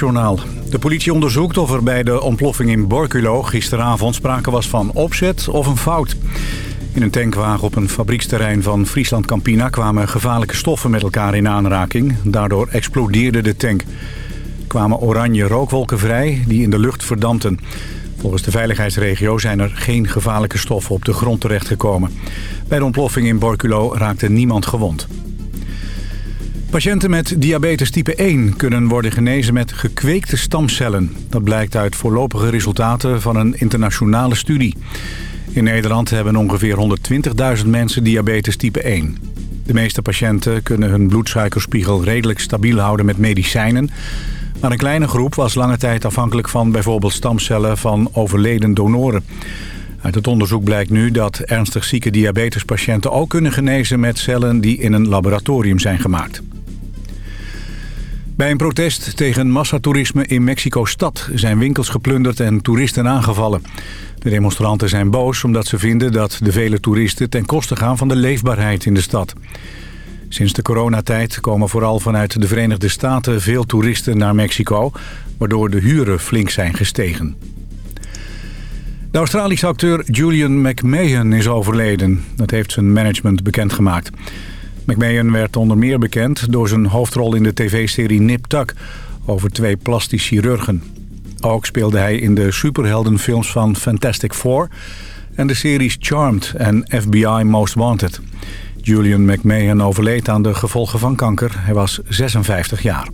Journaal. De politie onderzoekt of er bij de ontploffing in Borculo gisteravond sprake was van opzet of een fout. In een tankwagen op een fabrieksterrein van Friesland Campina kwamen gevaarlijke stoffen met elkaar in aanraking. Daardoor explodeerde de tank. Er kwamen oranje rookwolken vrij die in de lucht verdampten. Volgens de veiligheidsregio zijn er geen gevaarlijke stoffen op de grond terechtgekomen. Bij de ontploffing in Borculo raakte niemand gewond. Patiënten met diabetes type 1 kunnen worden genezen met gekweekte stamcellen. Dat blijkt uit voorlopige resultaten van een internationale studie. In Nederland hebben ongeveer 120.000 mensen diabetes type 1. De meeste patiënten kunnen hun bloedsuikerspiegel redelijk stabiel houden met medicijnen. Maar een kleine groep was lange tijd afhankelijk van bijvoorbeeld stamcellen van overleden donoren. Uit het onderzoek blijkt nu dat ernstig zieke diabetespatiënten ook kunnen genezen met cellen die in een laboratorium zijn gemaakt. Bij een protest tegen massatoerisme in Mexico-stad zijn winkels geplunderd en toeristen aangevallen. De demonstranten zijn boos omdat ze vinden dat de vele toeristen ten koste gaan van de leefbaarheid in de stad. Sinds de coronatijd komen vooral vanuit de Verenigde Staten veel toeristen naar Mexico, waardoor de huren flink zijn gestegen. De Australische acteur Julian McMahon is overleden. Dat heeft zijn management bekendgemaakt. McMahon werd onder meer bekend door zijn hoofdrol in de tv-serie Nip Tuck over twee plastisch chirurgen. Ook speelde hij in de superheldenfilms van Fantastic Four en de series Charmed en FBI Most Wanted. Julian McMahon overleed aan de gevolgen van kanker. Hij was 56 jaar.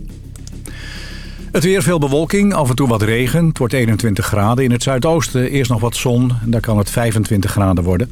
Het weer veel bewolking, af en toe wat regen. Het wordt 21 graden. In het zuidoosten eerst nog wat zon. Daar kan het 25 graden worden.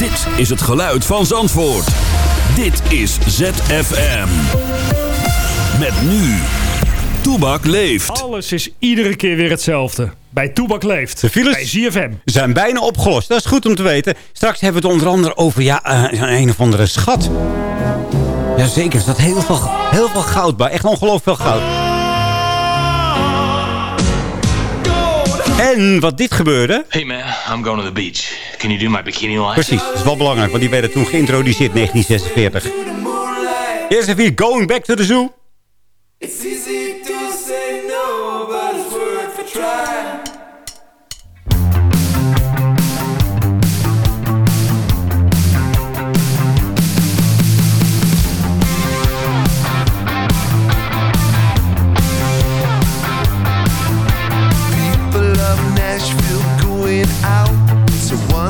Dit is het geluid van Zandvoort. Dit is ZFM. Met nu. Toebak leeft. Alles is iedere keer weer hetzelfde. Bij Toebak leeft. De files bij ZFM. zijn bijna opgelost. Dat is goed om te weten. Straks hebben we het onder andere over ja, uh, een of andere schat. Jazeker, er staat heel veel, heel veel goud bij. Echt ongelooflijk veel goud. En wat dit gebeurde... Hey man, I'm going to the beach. Can you do my bikini line? Precies, dat is wel belangrijk, want die werden toen geïntroduceerd in 1946. Eerst even hier, Going Back to the Zoo. It's easy to say no,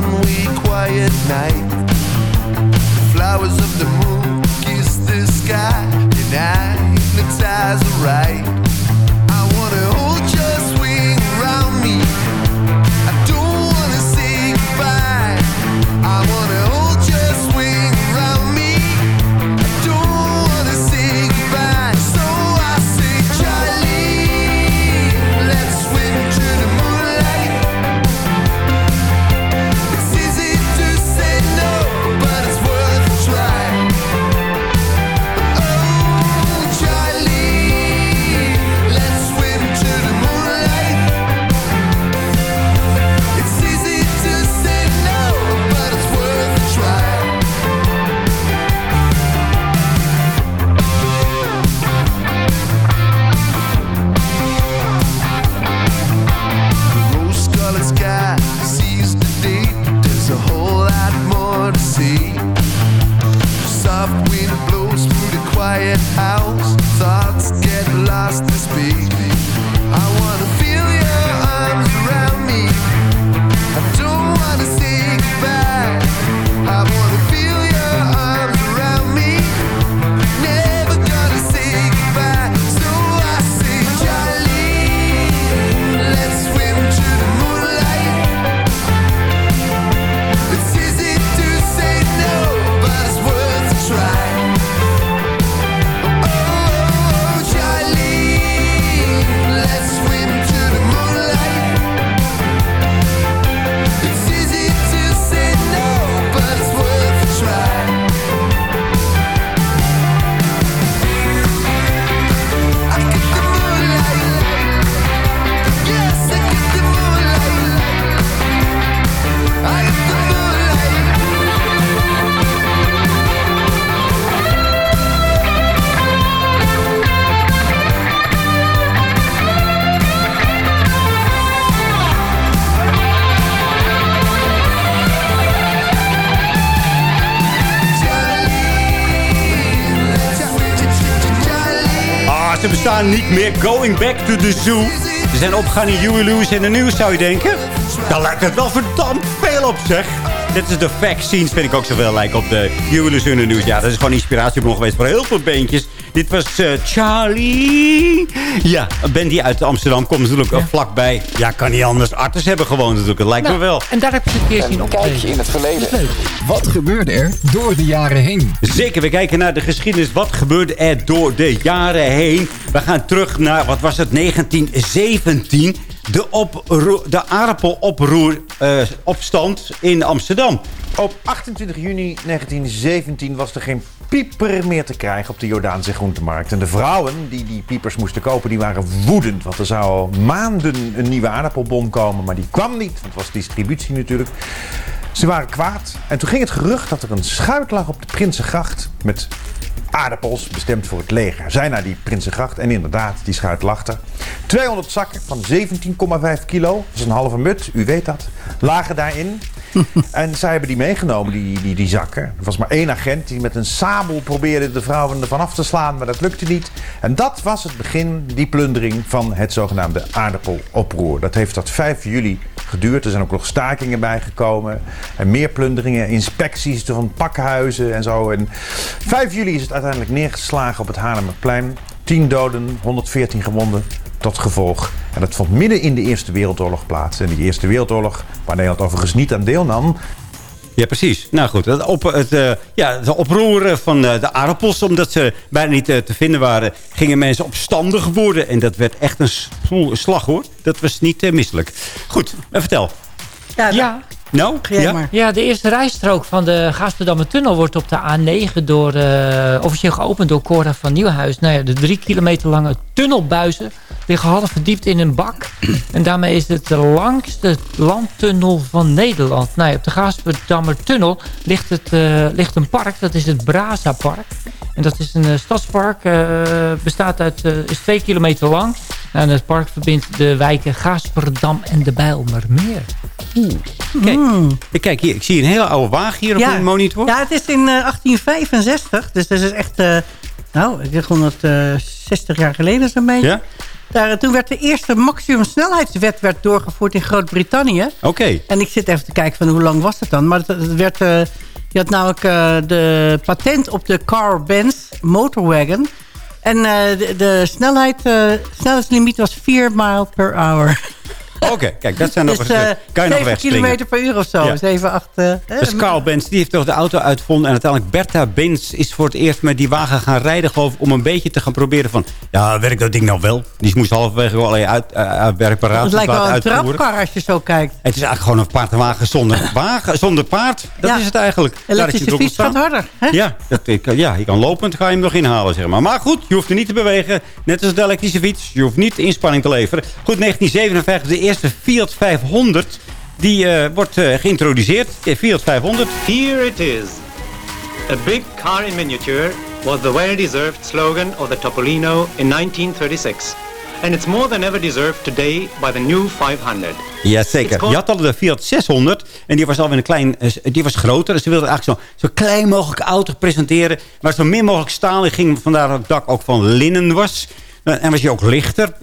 It's one-way quiet night. Flowers of the moon kiss the sky, and I hypnotize the right. Ze bestaan niet meer. Going back to the zoo. Ze zijn opgegaan in Huey Lewis en de nieuws, zou je denken. Daar lijkt het wel verdampt veel op, zeg. Dit is de vaccines, vind ik ook zoveel lijken op de de nieuws. Ja, dat is gewoon inspiratiebron geweest voor heel veel beentjes. Dit was eh, Charlie. Ja, een band die uit Amsterdam komt natuurlijk ja. vlakbij. Ja, kan niet anders. Artis hebben gewoond natuurlijk. Het lijkt nou, me wel. En daar heb je een keer zien optreden. Kijk je in het verleden. Wat gebeurde er door de jaren heen? Zeker, we kijken naar de geschiedenis. Wat gebeurde er door de jaren heen? We gaan terug naar, wat was het, 1917. De, de aardappeloproer uh, opstand in Amsterdam. Op 28 juni 1917 was er geen pieper meer te krijgen op de Jordaanse groentemarkt. En de vrouwen die die piepers moesten kopen, die waren woedend. Want er zou al maanden een nieuwe aardappelbon komen, maar die kwam niet. Want het was distributie natuurlijk. Ze waren kwaad. En toen ging het gerucht dat er een schuit lag op de Prinsengracht met aardappels bestemd voor het leger. Zij naar die Prinsengracht en inderdaad, die schuit er. 200 zakken van 17,5 kilo, dat is een halve mut, u weet dat, lagen daarin. en zij hebben die meegenomen, die, die, die zakken. Er was maar één agent die met een sabel probeerde de vrouwen ervan af te slaan, maar dat lukte niet. En dat was het begin, die plundering van het zogenaamde aardappeloproer. Dat heeft tot 5 juli geduurd. Er zijn ook nog stakingen bijgekomen. En meer plunderingen, inspecties van pakhuizen en zo. En 5 juli is het uiteindelijk neergeslagen op het Haarlemmerplein. 10 doden, 114 gewonden tot gevolg. En dat vond midden in de Eerste Wereldoorlog plaats. En die Eerste Wereldoorlog, waar Nederland overigens niet aan deelnam... Ja, precies. Nou goed, het, op, het, uh, ja, het oproeren van uh, de aardappels... omdat ze bijna niet uh, te vinden waren... gingen mensen opstandig worden. En dat werd echt een slag, hoor. Dat was niet misselijk. Goed, vertel. Ja, ja. Nou, ja. Maar. ja, de eerste rijstrook van de Gaasperdammer Tunnel wordt op de A9 door, uh, officieel geopend door Cora van Nieuwhuis. Nou ja, de drie kilometer lange tunnelbuizen liggen half verdiept in een bak. En daarmee is het de langste landtunnel van Nederland. Nou ja, op de Gaasperdammer Tunnel ligt, het, uh, ligt een park, dat is het Braza Park. En dat is een uh, stadspark, bestaat uit, is twee kilometer lang. Nou, en het park verbindt de wijken Gaasperdam en de Bijlmermeer. Oeh. Kijk, mm. kijk hier, ik zie een hele oude wagen hier ja, op de monitor. Ja, het is in uh, 1865. Dus dat is echt, uh, nou, ik denk 160 jaar geleden zo'n beetje. Ja? Daar, toen werd de eerste maximumsnelheidswet werd doorgevoerd in Groot-Brittannië. Oké. Okay. En ik zit even te kijken van hoe lang was het dan. Maar het, het werd, uh, je had namelijk uh, de patent op de Car Benz Motorwagon. En uh, de, de snelheid, snelheidslimiet was 4 mijl per hour. Oké, okay, kijk, dat zijn nog dus, eens, uh, kan je nog 7 kilometer per uur of zo. Ja. 7, 8... Uh, dus Carl Benz, die heeft toch de auto uitgevonden. En uiteindelijk Bertha Benz is voor het eerst met die wagen gaan rijden. Geloof ik, om een beetje te gaan proberen van... Ja, werkt dat ding nou wel? Die moest halverwege wel allerlei uit, uh, werkparaten Het lijkt wel een uitvoeren. trapkar als je zo kijkt. Het is eigenlijk gewoon een paardwagen zonder, wagen, zonder paard. Dat ja. is het eigenlijk. Elektrische fiets gaat harder. Hè? Ja, dat, ja, je kan lopend ga je hem nog inhalen, zeg maar. Maar goed, je hoeft er niet te bewegen. Net als de elektrische fiets. Je hoeft niet inspanning te leveren. Goed, 1957, de eerste Fiat 500. Die uh, wordt uh, geïntroduceerd. De Fiat 500. Here it is. A big car in miniature was the well-deserved slogan of the Topolino in 1936. And it's more than ever deserved today by the new 500. Jazeker. Je had al de Fiat 600. En die was alweer een klein... Die was groter. Dus ze wilden eigenlijk zo, zo klein mogelijk auto presenteren. Waar zo min mogelijk staal in ging. Vandaar dat het dak ook van linnen was. En was je ook lichter.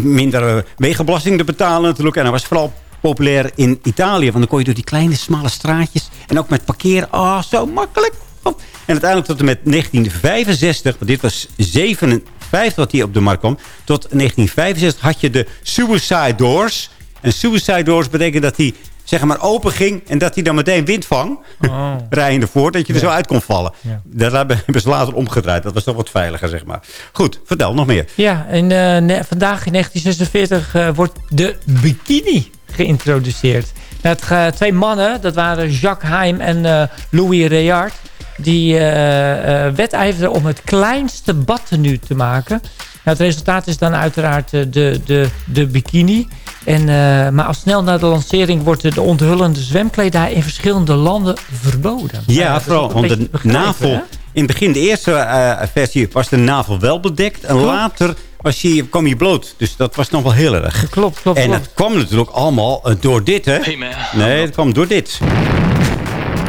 Minder wegenbelasting te betalen natuurlijk. En hij was vooral populair in Italië. Want dan kon je door die kleine, smalle straatjes. En ook met parkeren. Ah, oh, zo makkelijk. En uiteindelijk tot en met 1965. Want dit was 57 wat hier op de markt kwam. Tot 1965 had je de Suicide Doors. En Suicide Doors betekent dat die zeg maar open ging... en dat hij dan meteen wind vang, oh. rijden ervoor... dat je er ja. zo uit kon vallen. Ja. Dat hebben ze later omgedraaid. Dat was toch wat veiliger, zeg maar. Goed, vertel nog meer. Ja, en uh, vandaag in 1946 uh, wordt de bikini geïntroduceerd. Nou, het, twee mannen, dat waren Jacques Heim en Louis Reard... die wedijverden om het kleinste badtenu te maken... Nou, het resultaat is dan uiteraard de, de, de bikini. En, uh, maar al snel na de lancering wordt de onthullende zwemkledij in verschillende landen verboden. Ja, vooral, want de navel... Hè? In het begin, de eerste uh, versie, was de navel wel bedekt. En klopt. later was je, kwam je bloot. Dus dat was nog wel heel erg. Klopt, klopt. En het kwam natuurlijk allemaal uh, door dit, hè? Hey man. Nee, het kwam door dit.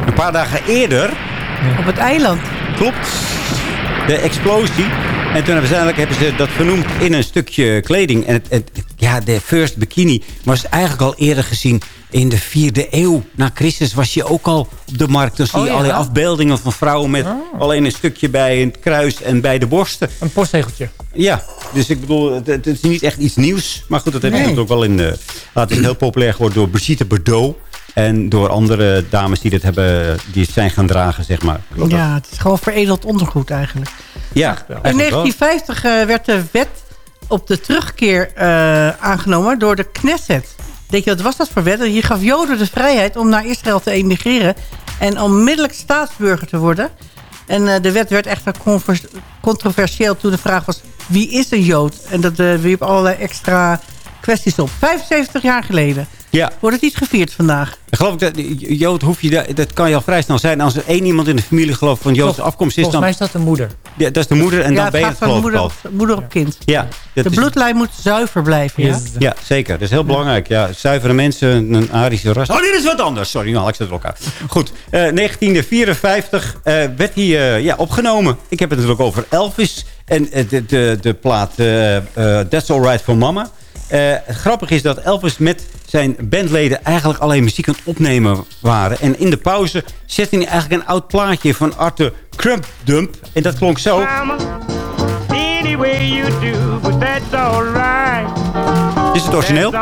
Een paar dagen eerder... Ja. Op het eiland. Klopt. De explosie En toen uiteindelijk hebben ze dat vernoemd in een stukje kleding. En het, het- ja, de first bikini was eigenlijk al eerder gezien in de vierde eeuw. Na Christus was je ook al op de markt. Dan zie je Oh, ja. allerlei afbeeldingen van vrouwen met alleen een stukje bij het kruis en bij de borsten. Een postzegeltje. Ja, dus ik bedoel, het, het is niet echt iets nieuws. Maar goed, dat heeft Nee. ook wel in... de het is heel populair geworden door Brigitte Bardot. En door andere dames die dit hebben, die het zijn gaan dragen, zeg maar. Klopt? Ja, het is gewoon veredeld ondergoed eigenlijk. ja In eigenlijk wel. 1950 eh, werd de wet op de terugkeer eh, aangenomen door de Knesset. Denk je, wat was dat voor wet? Je gaf Joden de vrijheid om naar Israël te emigreren... en onmiddellijk staatsburger te worden. En eh, de wet werd convers- controversieel toen de vraag was... wie is een Jood? En dat eh, wierp allerlei extra kwesties op. 75 jaar geleden. Ja. Wordt het niet gevierd vandaag? Ik geloof ik dat Jood hoef je, dat- dat kan je al vrij snel zijn. Als er één iemand in de familie geloof van Joodse afkomst is, Volgens dan mij is dat de moeder. ja, dat is de moeder en ja, dan ben je het van geloof ik moeder al. op, moeder op kind. Ja, De is- bloedlijn moet zuiver blijven, ja? Ja, zeker. Dat is heel belangrijk. Ja, zuivere mensen, een Arische ras. Oh, dit is wat anders. Sorry, nou, ik zet het elkaar. Goed, eh, 1954 eh, werd hij eh, ja, opgenomen. Ik heb het natuurlijk over Elvis. En eh, de, de, de plaat eh, eh, That's Alright for Mama. Eh, grappig is dat Elvis met zijn bandleden eigenlijk alleen muziek aan het opnemen waren. En in de pauze zette hij eigenlijk een oud plaatje van Arthur Crumpdump. En dat klonk zo. Way you do, but that's alright. Is het origineel?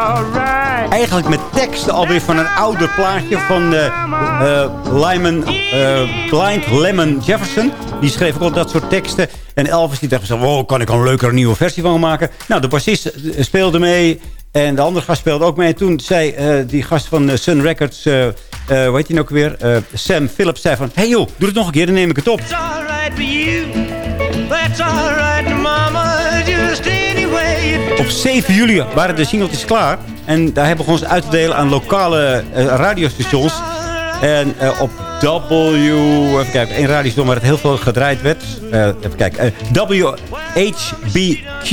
Eigenlijk met teksten alweer van een ouder plaatje van eh, Lyman, eh, Blind Lemon Jefferson. Die schreef ook al dat soort teksten. En Elvis die dacht wow, kan ik een leukere nieuwe versie van maken? Nou, de bassist speelde mee. En de andere gast speelde ook mee. En toen zei die gast van Sun Records, eh hoe heet hij nou ook weer? Sam Phillips zei van, hey joh, doe het nog een keer, dan neem ik het op. It's alright for you. That's alright, mama. Just any way you do. Op 7 juli waren de singeltjes klaar. En daar hebben we ons uit te delen aan lokale eh, radiostations. En eh, op W... Even kijken, één radiostation waar het heel veel gedraaid werd. Eh, even kijken. WHBQ.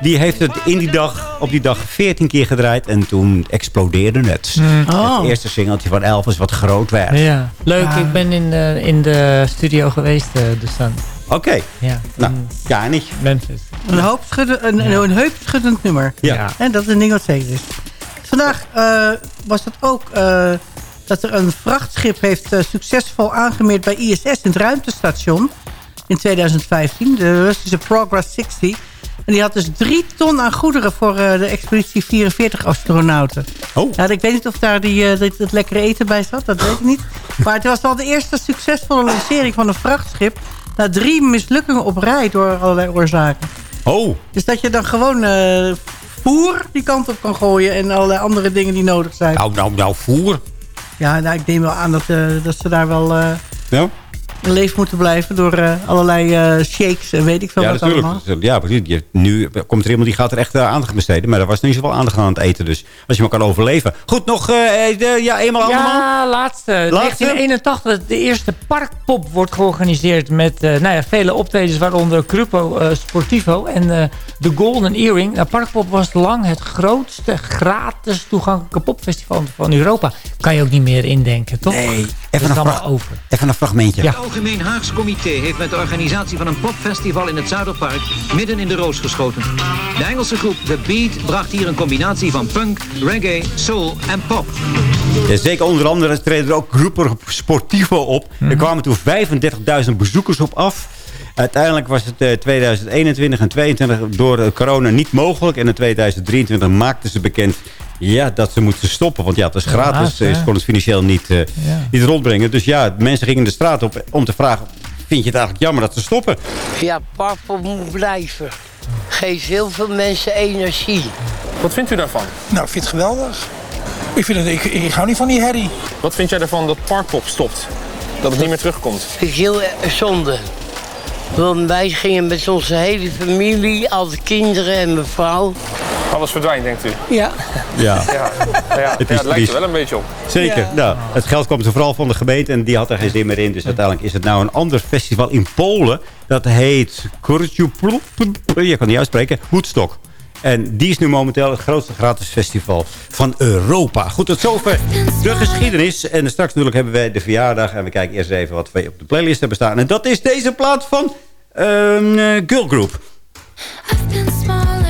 Die heeft het in die dag, op die dag 14 keer gedraaid. En toen explodeerde het. Oh. Het eerste singeltje van Elvis wat groot werd. Ja. Leuk, Ja. ik ben in, de in de studio geweest, eh de Oké. Ja, Nou, ja, niet. Memphis. Een, hoop schudden, een, een, een heupschuddend nummer. Ja. Ja. En dat is een ding wat zeker is. Vandaag eh, was het ook eh, dat er een vrachtschip heeft eh, succesvol aangemeerd bij ISS in het ruimtestation in 2015. De Russische Progress 60. En die had dus drie ton aan goederen voor eh, de expeditie 44 astronauten. Oh. Ja, ik weet niet of daar die, dat, dat lekkere eten bij zat, dat weet ik niet. Maar het was wel de eerste succesvolle lancering van een vrachtschip... na drie mislukkingen op rij door allerlei oorzaken. Oh. Dus dat je dan gewoon eh, voer die kant op kan gooien... en allerlei andere dingen die nodig zijn. Nou, nou, nou, voer. Ja, nou, ik neem wel aan dat, eh, dat ze daar wel eh Ja? In leven moeten blijven... door eh, allerlei eh, shakes en weet ik veel Ja, wat natuurlijk. allemaal. Ja, precies. Je- Nu komt er iemand die gaat er echt eh, aandacht aan besteden. Maar daar was niet zoveel aandacht aan het eten. Dus als je maar kan overleven. Goed, nog eh, de, ja, eenmaal allemaal. Ja, laatste. 1981. De eerste parkpop wordt georganiseerd met eh, nou ja, vele optredens, waaronder Grupo eh, Sportivo en eh, de Golden Earring. Nou, parkpop was lang het grootste gratis toegankelijke popfestival van Europa. Kan je ook niet meer indenken, toch? Nee, even een, over. even een fragmentje. Ja. Het Algemeen Haags Comité heeft met de organisatie van een popfestival in het Zuiderpark midden in de roos geschoten. De Engelse groep The Beat bracht hier een combinatie van punk, reggae, soul en pop. Ja, zeker onder andere treden er ook groepen Sportivo op. Er kwamen toen 35.000 bezoekers op af. Uiteindelijk was het eh, 2021 en 2022 door de corona niet mogelijk. En in 2023 maakten ze bekend ja, dat ze moesten stoppen. Want ja, het is gratis. Ze hè. konden het financieel niet, eh, Ja. niet rondbrengen. Dus ja, mensen gingen de straat op om te vragen... vind je het eigenlijk jammer dat ze stoppen? Ja, Parkpop moet blijven. Geeft heel veel mensen energie. Wat vindt u daarvan? Nou, ik vind het geweldig. Ik, vind het, ik, ik hou niet van die herrie. Wat vind jij ervan dat Parkpop stopt? Dat het niet meer terugkomt? Vind ik heel erg zonde. Want wij gingen met onze hele familie, alle kinderen en mijn vrouw. Alles verdwijnt, denkt u? Ja. Ja. Ja, ja, ja, Het lijkt er wel een beetje op. Zeker. Ja. Nou, het geld kwam er vooral van de gemeente en die had er geen zin meer in. Dus uiteindelijk is het nou een ander festival in Polen. Dat heet je kan niet uitspreken, Woodstock. En die is nu momenteel het grootste gratis festival van Europa. Goed, tot zover de geschiedenis. En straks natuurlijk hebben wij de verjaardag. En we kijken eerst even wat we op de playlist hebben staan. En dat is deze plaat van Ehm, eh, Girl Group. smaller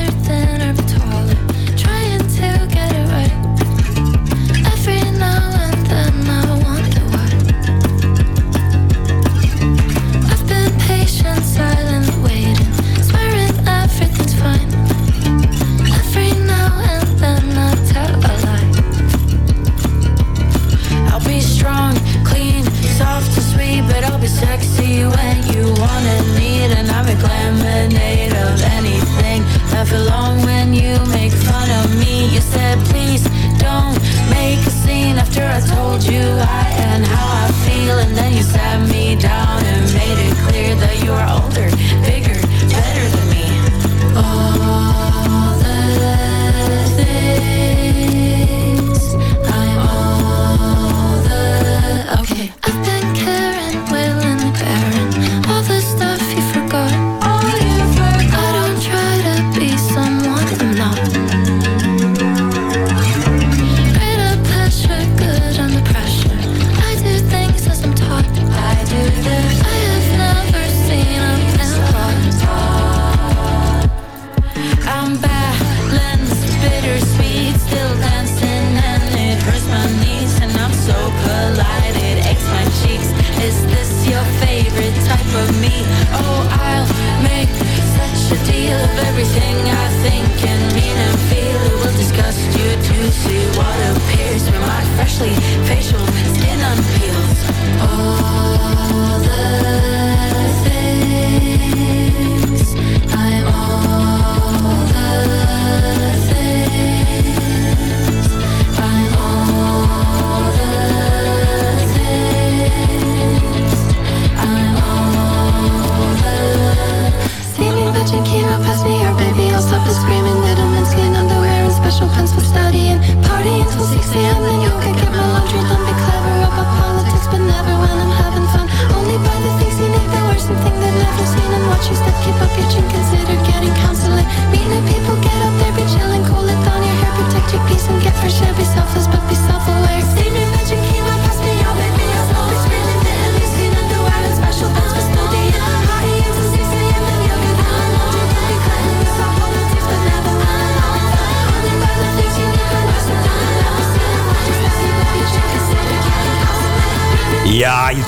sexy when you want and need, and I'm a lemonade of anything. Never long when you make fun of me. You said, please don't make a scene after I told you I and how I feel, and then you sat me down and made it clear that you are older,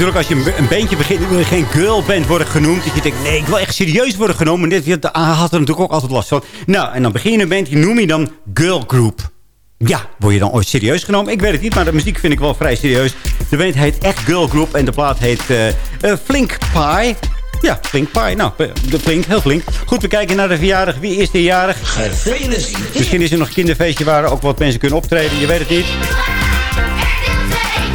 natuurlijk als je een, bandje begint, wil je geen girlband worden genoemd. Dat je denkt, nee, ik wil echt serieus worden genomen. Dit dit had er natuurlijk ook altijd last van. Nou, en dan begin je een band, die noem je dan girl group. Ja, word je dan ooit serieus genomen? Ik weet het niet, maar de muziek vind ik wel vrij serieus. De band heet echt Girl Group en de plaat heet eh, eh, Flink Pie. Ja, Flink Pie. Nou, de flink, heel flink. Goed, we kijken naar de verjaardag. Wie is de jarig? Gefeliciteerd. Misschien is er nog een kinderfeestje waar ook wat mensen kunnen optreden. Je weet het niet.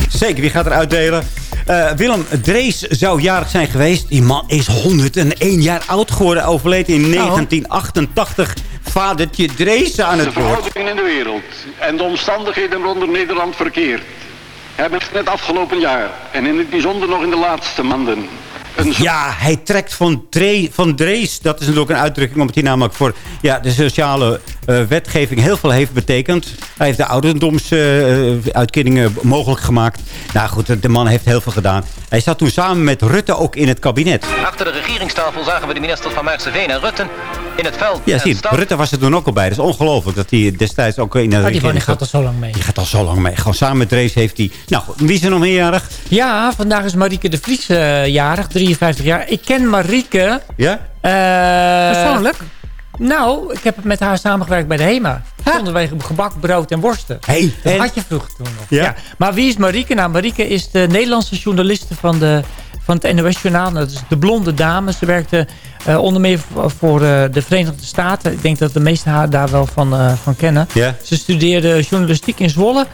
Zeker, wie gaat er uitdelen? Eh, Willem Drees zou jarig zijn geweest. Die man is 101 jaar oud geworden. Overleed in 1988. Vadertje Drees aan De het woord. verhoudingen in de wereld en de omstandigheden rondom Nederland verkeer hebben in het afgelopen jaar en in het bijzonder nog in de laatste maanden een Ja, hij trekt van, Dre van Drees. Dat is natuurlijk een uitdrukking omdat hij namelijk voor ja, de sociale eh, wetgeving heel veel heeft betekend. Hij heeft de ouderdomsuitkeringen mogelijk gemaakt. Nou goed, de man heeft heel veel gedaan. Hij zat toen samen met Rutte ook in het kabinet. Achter de regeringstafel zagen we de ministers van Maarseveen en Rutten in het veld. Ja, zie. Rutte was er toen ook al bij. Dat is ongelooflijk dat hij destijds ook in de Oh, die man gaat al zo lang mee. Die gaat al zo lang mee. Gewoon samen met Drees heeft hij... Nou, goed, wie is er nog meerjarig? Ja, vandaag is Marieke de Vries eh, jarig, 53 jaar. Ik ken Marieke. Ja? Persoonlijk? Nou, ik heb met haar samengewerkt bij de HEMA. Stonden wij gebak, brood en worsten. Hey, dat en? had je vroeger toen nog. Ja? Maar wie is Marieke? Nou, Marieke is de Nederlandse journaliste van, de, van het NOS-journaal. Dat is de blonde dame. Ze werkte eh, onder meer voor, eh, de Verenigde Staten. Ik denk dat de meesten haar daar wel van, eh, van kennen. Ze studeerde journalistiek in Zwolle.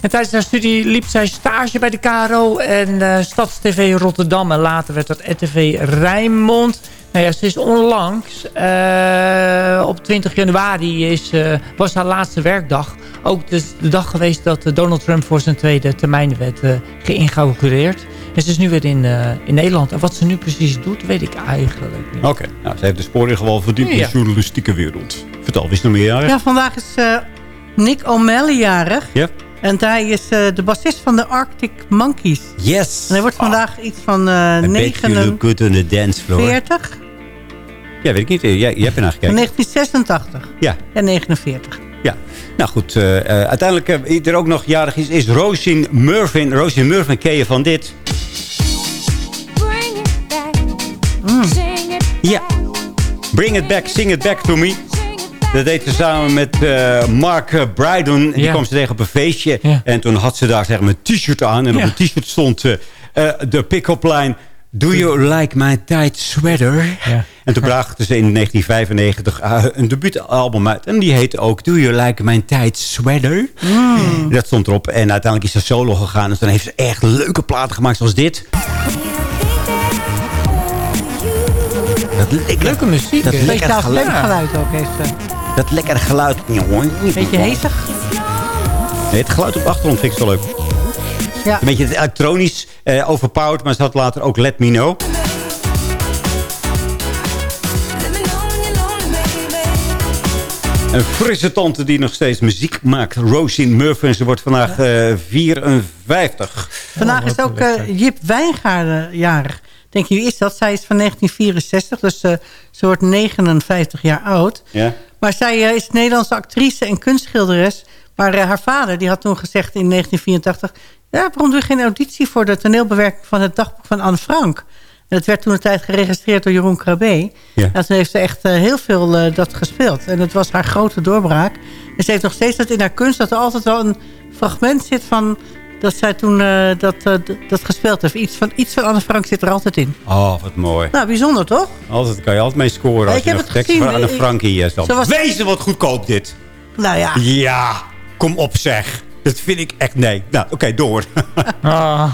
En tijdens haar studie liep zij stage bij de KRO en StadsTV Rotterdam. En later werd dat RTV Rijnmond. Nou ja, ze is onlangs, eh, op 20 januari is, eh, was haar laatste werkdag. Ook dus de, dag geweest dat eh, Donald Trump voor zijn tweede termijn werd uh, geïnaugureerd. En ze is nu weer in, in Nederland. En wat ze nu precies doet, weet ik eigenlijk niet. Oké, nou, ze heeft de sporen gewoon verdiend in de journalistieke wereld. Vertel, wie is nog meer jarig? Ja, vandaag is Nick O'Malley jarig. Ja. En hij is de bassist van de Arctic Monkeys. Yes. En hij wordt oh. vandaag iets van uh, 49... 40. Ja, weet ik niet. Jij, jij hebt ernaar gekeken. 1986 Ja. en 49. Ja, nou goed. eh, eh, uiteindelijk eh, wie er ook nog jarig is, is Rosin Murphin. Rosin Murphin ken je van dit. Ja. Bring it back, sing it back to me. Dat deed ze samen met eh, Mark eh, Brydon. Die Ja. kwam ze tegen op een feestje. En toen had ze daar zeg maar, een t-shirt aan. En op een t-shirt stond eh, eh, de pick-up line... Do you like my tight sweater? En toen brachten ze in 1995 eh, een debuutalbum uit. En die heette ook Do you like my tight sweater? Dat stond erop. En uiteindelijk is ze solo gegaan. Dus dan heeft ze echt leuke platen gemaakt zoals dit. Dat lekker, Leuke muziek. Dat lekker geluid. stemgeluid ook heeft ze. Dat lekkere geluid. Beetje hezig. Nee, het geluid op de achtergrond vind ik zo leuk. Ja. Een beetje het elektronisch eh, overpowered. Maar ze had later ook Let Me Know. Een frisse tante die nog steeds muziek maakt. Rosin Murphy. En ze wordt vandaag eh 54. Vandaag is ook eh, Jip Wijngaarden jarig. Denk je, wie is dat? Zij is van 1964, dus eh, ze wordt 59 jaar oud. Ja. Maar zij is Nederlandse actrice en kunstschilderes. Maar haar vader die had toen gezegd in 1984... Ja, waarom doe je geen auditie voor de toneelbewerking van het dagboek van Anne Frank? En dat werd toen een tijd geregistreerd door Jeroen Krabbe. Ja. En toen heeft ze echt eh, heel veel eh, dat gespeeld. En dat was haar grote doorbraak. En ze heeft nog steeds dat in haar kunst... dat er altijd wel een fragment zit van... dat zij toen eh, dat, dat gespeeld heeft. Iets van, iets van Anne Frank zit er altijd in. Oh, wat mooi. Nou, bijzonder toch? Altijd kan je altijd mee scoren. Als ik je heb nog het tekst gezien. van Anne Frank hebt. Zo was- Wezen wat goedkoop dit. Nou ja. Ja, kom op zeg. Dat vind ik echt nee. Nou, oké, door.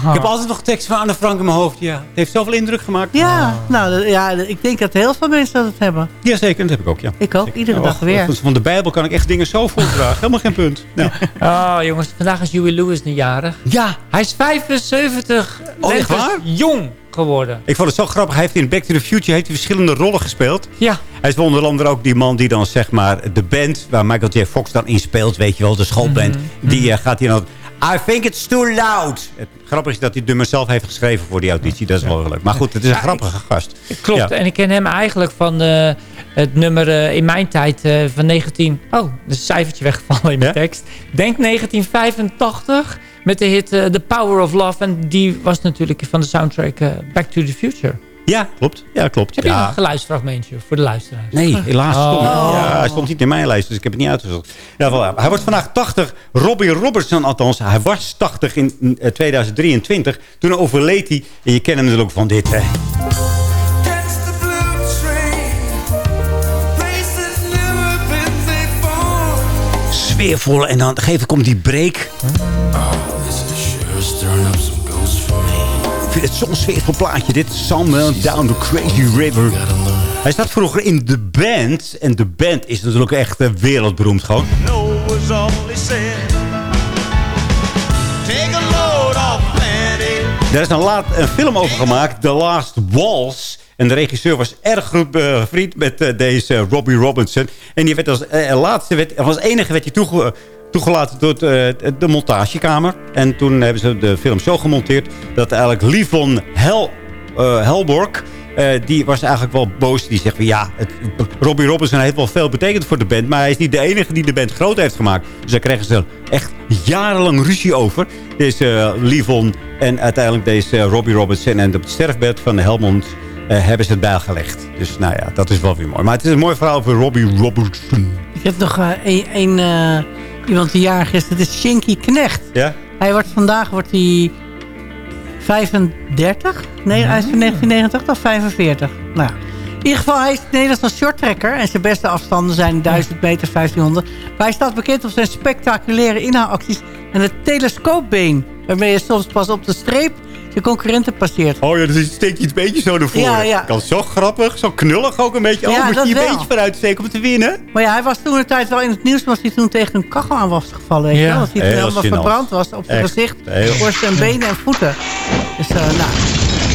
ik heb altijd nog tekst van Anne Frank in mijn hoofd. Ja, het heeft zoveel indruk gemaakt. Ja, nou ja, ik denk dat heel veel mensen dat het hebben. Jazeker, dat heb ik ook, ja. Ik ook, iedere Oh, dag weer. Van de Bijbel kan ik echt dingen zo voordragen. Helemaal geen punt. Nou. Oh, jongens, vandaag is Huey Lewis een jarig. Ja. Hij is 75 Oh, echt waar? jong geworden. Ik vond het zo grappig. Hij heeft in Back to the Future heeft hij verschillende rollen gespeeld. Ja. Hij is onder andere ook die man die dan zeg maar de band... waar Michael J. Fox dan in speelt, weet je wel, de schoolband. Mhm. Die eh, gaat hij dan... I think it's too loud. Het grappige is dat hij het nummer zelf heeft geschreven voor die auditie. Dat is wel leuk. Maar goed, het is een grappige gast. Klopt, Ja. en ik ken hem eigenlijk van eh, het nummer eh, in mijn tijd van 19... Oh, er is een cijfertje weggevallen in mijn tekst. Denk 1985 met de hit eh, The Power of Love. En die was natuurlijk van de soundtrack eh, Back to the Future. Ja, klopt. Ja, klopt. Heb je ja. een geluidsfragmentje voor de luisteraars? Nee, helaas. Oh. stond- Ja, hij stond niet in mijn lijst, dus ik heb het niet uitgezocht. Ja, wel, hij wordt vandaag 80. Robbie Robertson althans. Hij was 80 in eh, 2023. Toen overleed hij. En je kent hem natuurlijk van dit. Hè. Sfeervol. En dan geef komt die break. Ik vind het zo'n sfeervol plaatje. Dit Somewhere Down the Crazy River. Hij staat vroeger in de band. En de band is natuurlijk echt eh, wereldberoemd gewoon. No was all he said. Take a load off Fanny. Daar is een, laat, een film over gemaakt. The Last Waltz. En de regisseur was erg goed eh, vriend met eh, deze eh, Robbie Robinson. En die werd als eh, laatste, werd, als enige werd hij toege, toegelaten door het, eh, de montagekamer. En toen hebben ze de film zo gemonteerd dat eigenlijk Livon Hel, eh, Helborg... eh, die was eigenlijk wel boos. Die zegt van ja, het, Robbie Robinson heeft wel veel betekend voor de band. Maar hij is niet de enige die de band groot heeft gemaakt. Dus daar kregen ze echt jarenlang ruzie over. Deze Livon en uiteindelijk deze Robbie Robinson. En op het sterfbed van Helmond eh, hebben ze het bijgelegd. Dus nou ja, dat is wel weer mooi. Maar het is een mooi verhaal over Robbie Robertson. Ik heb nog eh, iemand die jarig is. Dat is Shinky Knecht. Ja? Hij wordt vandaag wordt hij 35? Nee, hij is van 1989 of 45. Nou, ja. in ieder geval, hij is Nederlands als shorttrekker. En zijn beste afstanden zijn 1000 meter, 1500. Maar hij staat bekend op zijn spectaculaire inhaalacties. En het telescoopbeen. Waarmee je soms pas op de streep je concurrenten passeert. Oh ja, dus steek je het beetje zo naar voren. Ja, ja. Kan zo grappig, zo knullig ook een beetje. Ja, oh, moet dat je een wel. beetje vooruit steken om te winnen? Maar ja, hij was toen een tijd wel in het nieuws... was hij toen tegen een kachel aan was gevallen. Weet je Ja. wel? Dat hij helemaal verbrand was op zijn gezicht, borst en benen en voeten. Dus uh, nou,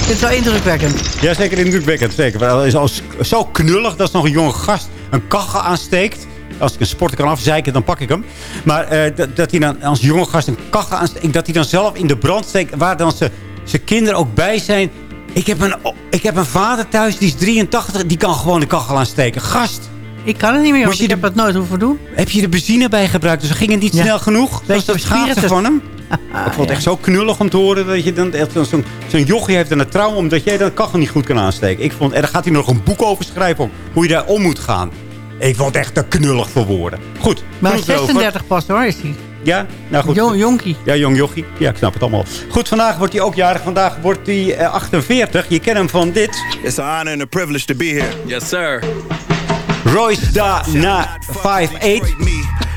dit is wel indrukwekkend. Ja, zeker indrukwekkend. Zeker. Maar is al zo knullig dat nog een jonge gast een kachel aansteekt. Als ik een sporter kan afzeiken, dan pak ik hem. Maar eh, dat, dat hij dan als jonge gast een kachel aansteekt... dat hij dan zelf in de brand steekt... waar dan zijn zijn kinderen ook bij zijn... Ik heb, een, ik heb een vader thuis, die is 83. Die kan gewoon de kachel aansteken. Gast. Ik kan het niet meer, want je ik heb het nooit hoeven doen. Heb je de benzine bij gebruikt? Dus ging het niet Ja. snel genoeg? Dat was de schaatsen van hem. ik vond het echt zo knullig om te horen dat je dan echt zo'n zo'n jochie heeft en een trauma omdat jij de kachel niet goed kan aansteken. Ik vond, en dan gaat hij nog een boek over schrijven hoe je daar om moet gaan. Ik vond het echt te knullig voor woorden. Goed. Maar genoeg erover. 36 pas hoor, is hij. Ja, nou goed. Jong, jonkie. Ja, jong jochie. Ja, ik snap het allemaal. Goed, vandaag wordt hij ook jarig. Vandaag wordt hij eh, 48. Je kent hem van dit. It's an honor and a privilege to be here. Yes, sir. Royce da na 58.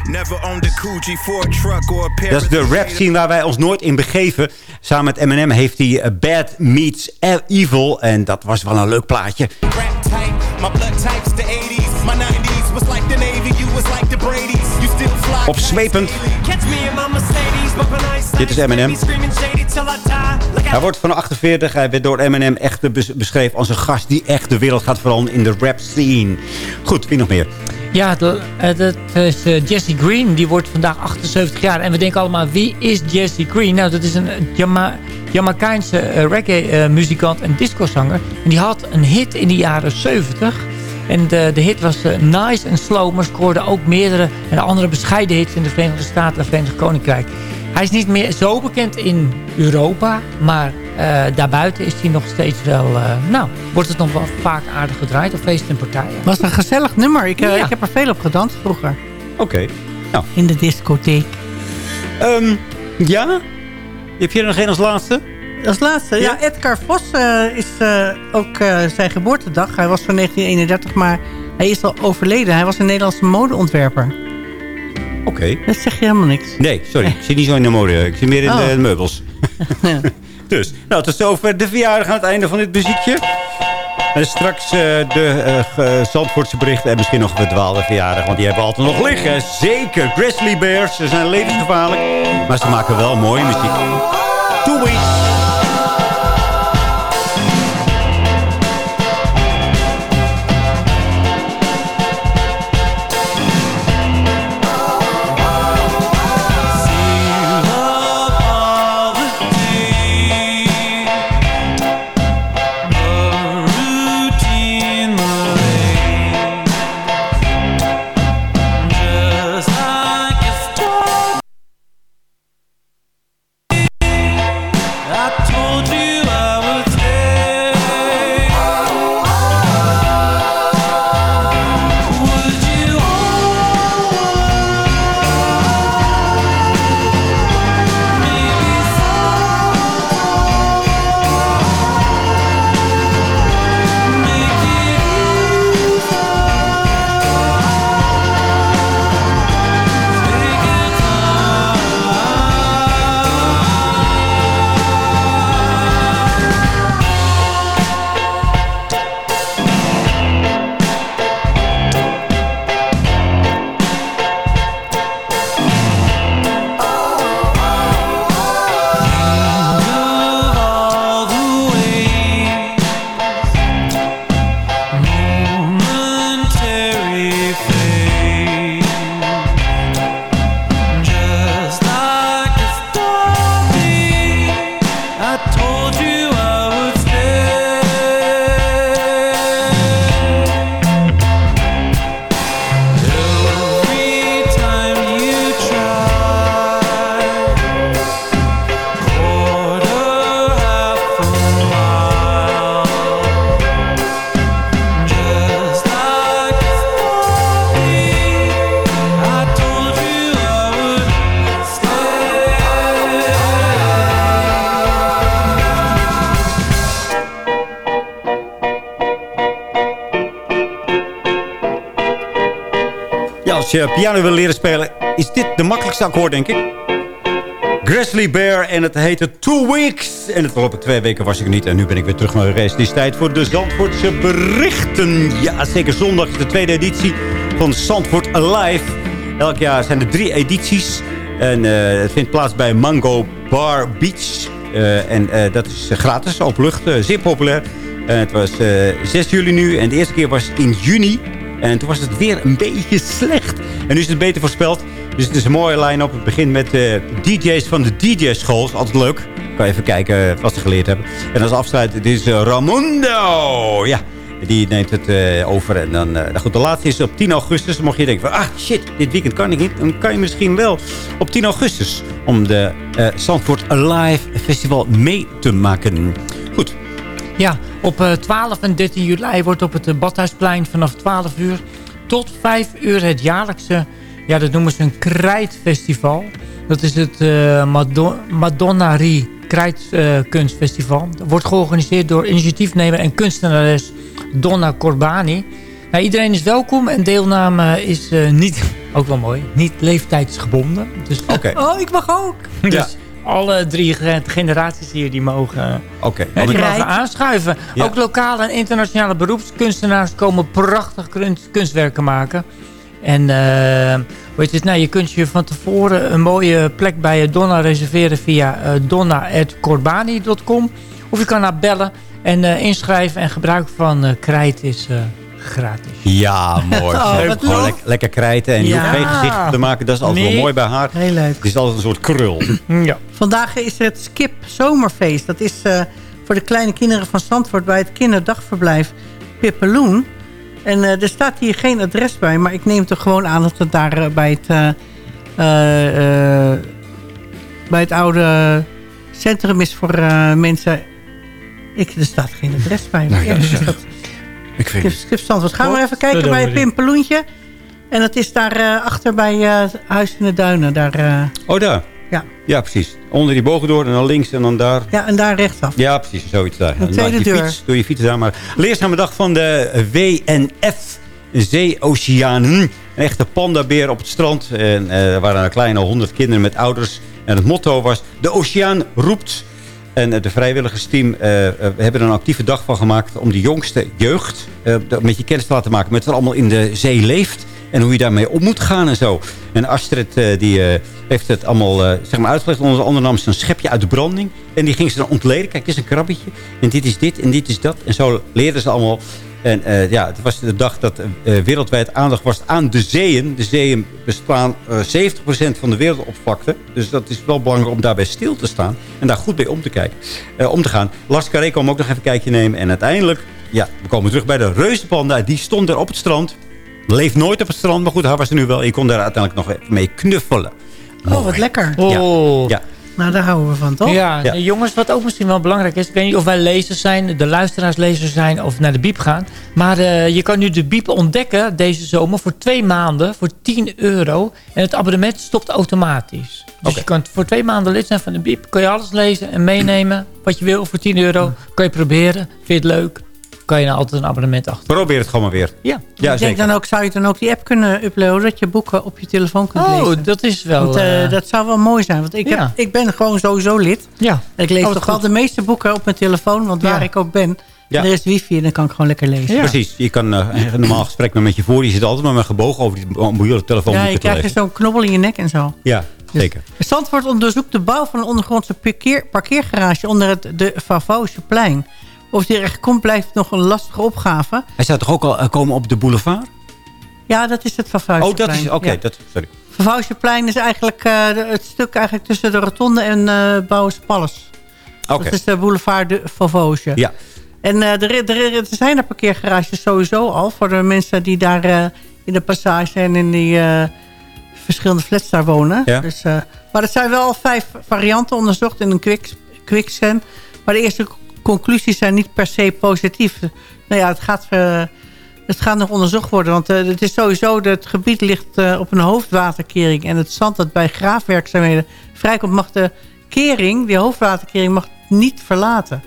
Never owned a Coogee Ford truck or a pair Dat is de rap scene waar wij ons nooit in begeven. Samen met Eminem heeft hij eh, Bad Meets Evil. En dat was wel een leuk plaatje. Rap type, my blood type's the 80s. My 90s was like the Navy, you was like the Brady's. Fly. Opzwepend. Dit is Eminem. Hij wordt van 48. Hij werd door Eminem echt eh, bes- beschreven als een gast die echt de wereld gaat veranderen in de rap scene. Goed, wie nog meer? Ja, eh, dat is eh, Jesse Green. Die wordt vandaag 78 jaar. En we denken allemaal, wie is Jesse Green? Nou, dat is een Jama Jamaicaanse eh, reggae-muzikant en discozanger. En die had een hit in de jaren 70. En de, de hit was eh, Nice and Slow, maar scoorde ook meerdere en andere bescheiden hits in de Verenigde Staten en Verenigd Koninkrijk. Hij is niet meer zo bekend in Europa, maar eh, daarbuiten is hij nog steeds wel... eh, nou, wordt het nog wel vaak aardig gedraaid op feesten en partijen. was een gezellig nummer. Ik, eh, Ja. ik heb er veel op gedanst vroeger. Oké. Nou. In de discotheek. Ehm, ja? Heb je er nog één als laatste? Als laatste, ja, Edgar Vos eh, is eh, ook eh, zijn geboortedag. Hij was van 1931, maar hij is al overleden. Hij was een Nederlandse modeontwerper. Oké. Dat zeg je helemaal niks. Nee, sorry. Ik zit niet zo in de mode. Ik zit meer in Oh. de meubels. dus, nou, tot zover de verjaardag aan het einde van dit muziekje. En straks de ge- Zandvoortse berichten en misschien nog een verdwaalde verjaardag. Want die hebben we altijd nog liggen. Zeker. Grizzly Bears. Ze zijn levensgevaarlijk. Maar ze maken wel mooie muziek. Two piano wil leren spelen, is dit de makkelijkste akkoord, denk ik. Grizzly Bear en het heette Two Weeks. En het afgelopen twee weken was ik niet. En nu ben ik weer terug naar de race. Het is tijd voor de Zandvoortse berichten. Ja, zeker zondag is de tweede editie van Zandvoort Alive. Elk jaar zijn er drie edities. En eh, het vindt plaats bij Mango Bar Beach. Eh, en eh, dat is gratis, open lucht, zeer populair. Het was eh 6 juli nu. En de eerste keer was in juni. En toen was het weer een beetje slecht. En nu is het beter voorspeld. Dus het is een mooie line-up. Het begint met eh, DJ's van de DJ-school. Altijd leuk. Kan even kijken wat ze geleerd hebben. En als afsluit, dit is uh, Ramundo. Ja, die neemt het over. En dan, nou goed, de laatste is op 10 augustus. Mocht je denken van, ah shit, dit weekend kan ik niet. Dan kan je misschien wel op 10 augustus om de uh, Zandvoort Alive Festival mee te maken. Goed. Ja, op 12 en 13 juli wordt op het Badhuisplein vanaf 12 uur tot 5 uur het jaarlijkse, ja dat noemen ze een krijtfestival. Dat is het Madon Madonna Rie Krijtkunstfestival. dat wordt georganiseerd door initiatiefnemer en kunstenares Donna Corbani. Nou, iedereen is welkom en deelname is uh, niet, ook wel mooi, niet leeftijdsgebonden. Dus, okay. oh, ik mag ook. Dus ja. Alle drie generaties hier die mogen, okay. uh, die mogen aanschuiven. Ja. Ook lokale en internationale beroepskunstenaars komen prachtig kunst, kunstwerken maken. En uh, weet je, nou, je kunt je van tevoren een mooie plek bij Donna reserveren via uh, donna.corbani.com. Of je kan haar bellen en uh, inschrijven en gebruik van krijt is gratis. Ja, mooi. Oh, Gewoon le lekker krijten en je Ja. hoeft geen gezicht te maken. Dat is altijd Nee. wel mooi bij haar. Heel leuk. Het is altijd een soort krul. ja. Vandaag is het Skip Zomerfeest. Dat is eh, voor de kleine kinderen van Zandvoort bij het kinderdagverblijf Pippeloen. En eh, er staat hier geen adres bij, maar ik neem toch gewoon aan dat het daar eh, bij het, eh, eh, eh, bij het oude centrum is voor eh, mensen. Ik, er staat geen adres bij. Nou ja, Ja, dus Ik Skip Zandvoort. Gaan we even kijken bij Pimpeloentje. En dat is daar eh, achter bij eh, het Huis in de Duinen. Daar, eh, Oh, daar. Ja. Ja, precies. Onder die bogen door en dan links en dan daar. ja, en daar rechtsaf. Ja, precies. Zoiets daar. Dan tweede deur. Fiets, doe je fiets daar maar. Leerzame dag van de WNF. Zeeoceanen. Een echte pandabeer op het strand. En eh, er waren een kleine honderd kinderen met ouders. En het motto was... De oceaan roept. En eh, de vrijwilligersteam eh, eh, hebben er een actieve dag van gemaakt... om de jongste jeugd eh, met je kennis te laten maken... met wat allemaal in de zee leeft. En hoe je daarmee om moet gaan en zo. En Astrid eh, die, eh, heeft het allemaal eh, zeg maar uitgelegd. Onder andere nam ze een schepje uit de branding. En die ging ze dan ontleden. Kijk, dit is een krabbetje. En dit is dit en dit is dat. En zo leerden ze allemaal. En ja, het was de dag dat wereldwijd aandacht was aan de zeeën. De zeeën bestaan eh 70% van de wereldoppervlakte. Dus dat is wel belangrijk om daarbij stil te staan. En daar goed bij om te, kijken, om te gaan. Lars Carré kwam ook nog even een kijkje nemen. En uiteindelijk, ja, we komen terug bij de reuzenpanda. Die stond er op het strand. Leeft nooit op het strand, maar goed, hij was er nu wel. Je kon daar uiteindelijk nog even mee knuffelen. Oh, wat lekker. Oh. Ja. Nou, daar houden we van, toch? Ja, Ja. de jongens, wat ook misschien wel belangrijk is. Ik weet niet of wij lezers zijn, de luisteraars lezers zijn of naar de biep gaan. Maar eh, je kan nu de biep ontdekken deze zomer voor twee maanden voor 10 euro. En het abonnement stopt automatisch. Dus je kan voor twee maanden lid zijn van de biep. Kan je alles lezen en meenemen wat je wil voor 10 euro. Kan je proberen. Vind je het leuk? Kan je nou altijd een abonnement achter. Probeer het gewoon maar weer. Ja. Ja, ik denk dan ook, zou je dan ook die app kunnen uploaden... dat je boeken op je telefoon kunt Oh, lezen? dat is wel... Want eh, eh, dat zou wel mooi zijn. Want ik, heb, ik ben gewoon sowieso lid. ja. En ik lees Oh, toch wel de meeste boeken op mijn telefoon. Want waar Ja. ik ook ben, Ja. er is wifi... en dan kan ik gewoon lekker lezen. Ja. Precies. Je kan eh, een normaal gesprek met je voor. Je zit altijd maar met gebogen over die mobiele telefoon. Ja, je krijgt lezen. zo'n knobbel in je nek en zo. Ja, zeker. Zandvoort onderzoekt de bouw van een ondergrondse parkeer, parkeergarage... onder het de Vavausjeplein. Of die er echt komt, blijft nog een lastige opgave. Hij zou toch ook al eh, komen op de boulevard? Ja, dat is het Oh, Vavausjeplein. dat is... Oké, Ja. dat... Sorry. Vervouwsjeplein is eigenlijk eh, het stuk eigenlijk tussen de Rotonde en eh Bouwers Palace. Oké. Dat is de boulevard de. Ja. En er, er, er zijn er parkeergarages sowieso al... voor de mensen die daar in de passage en in die verschillende flats daar wonen. Ja. Dus, maar er zijn wel vijf varianten onderzocht in een quick, quickscan. Maar de eerste conclusies zijn niet per se positief. Nou ja, het gaat... eh, het gaat nog onderzocht worden, want eh, het is sowieso... dat het gebied ligt eh, op een hoofdwaterkering... en het zand dat bij graafwerkzaamheden vrijkomt... mag de kering, die hoofdwaterkering, mag niet verlaten.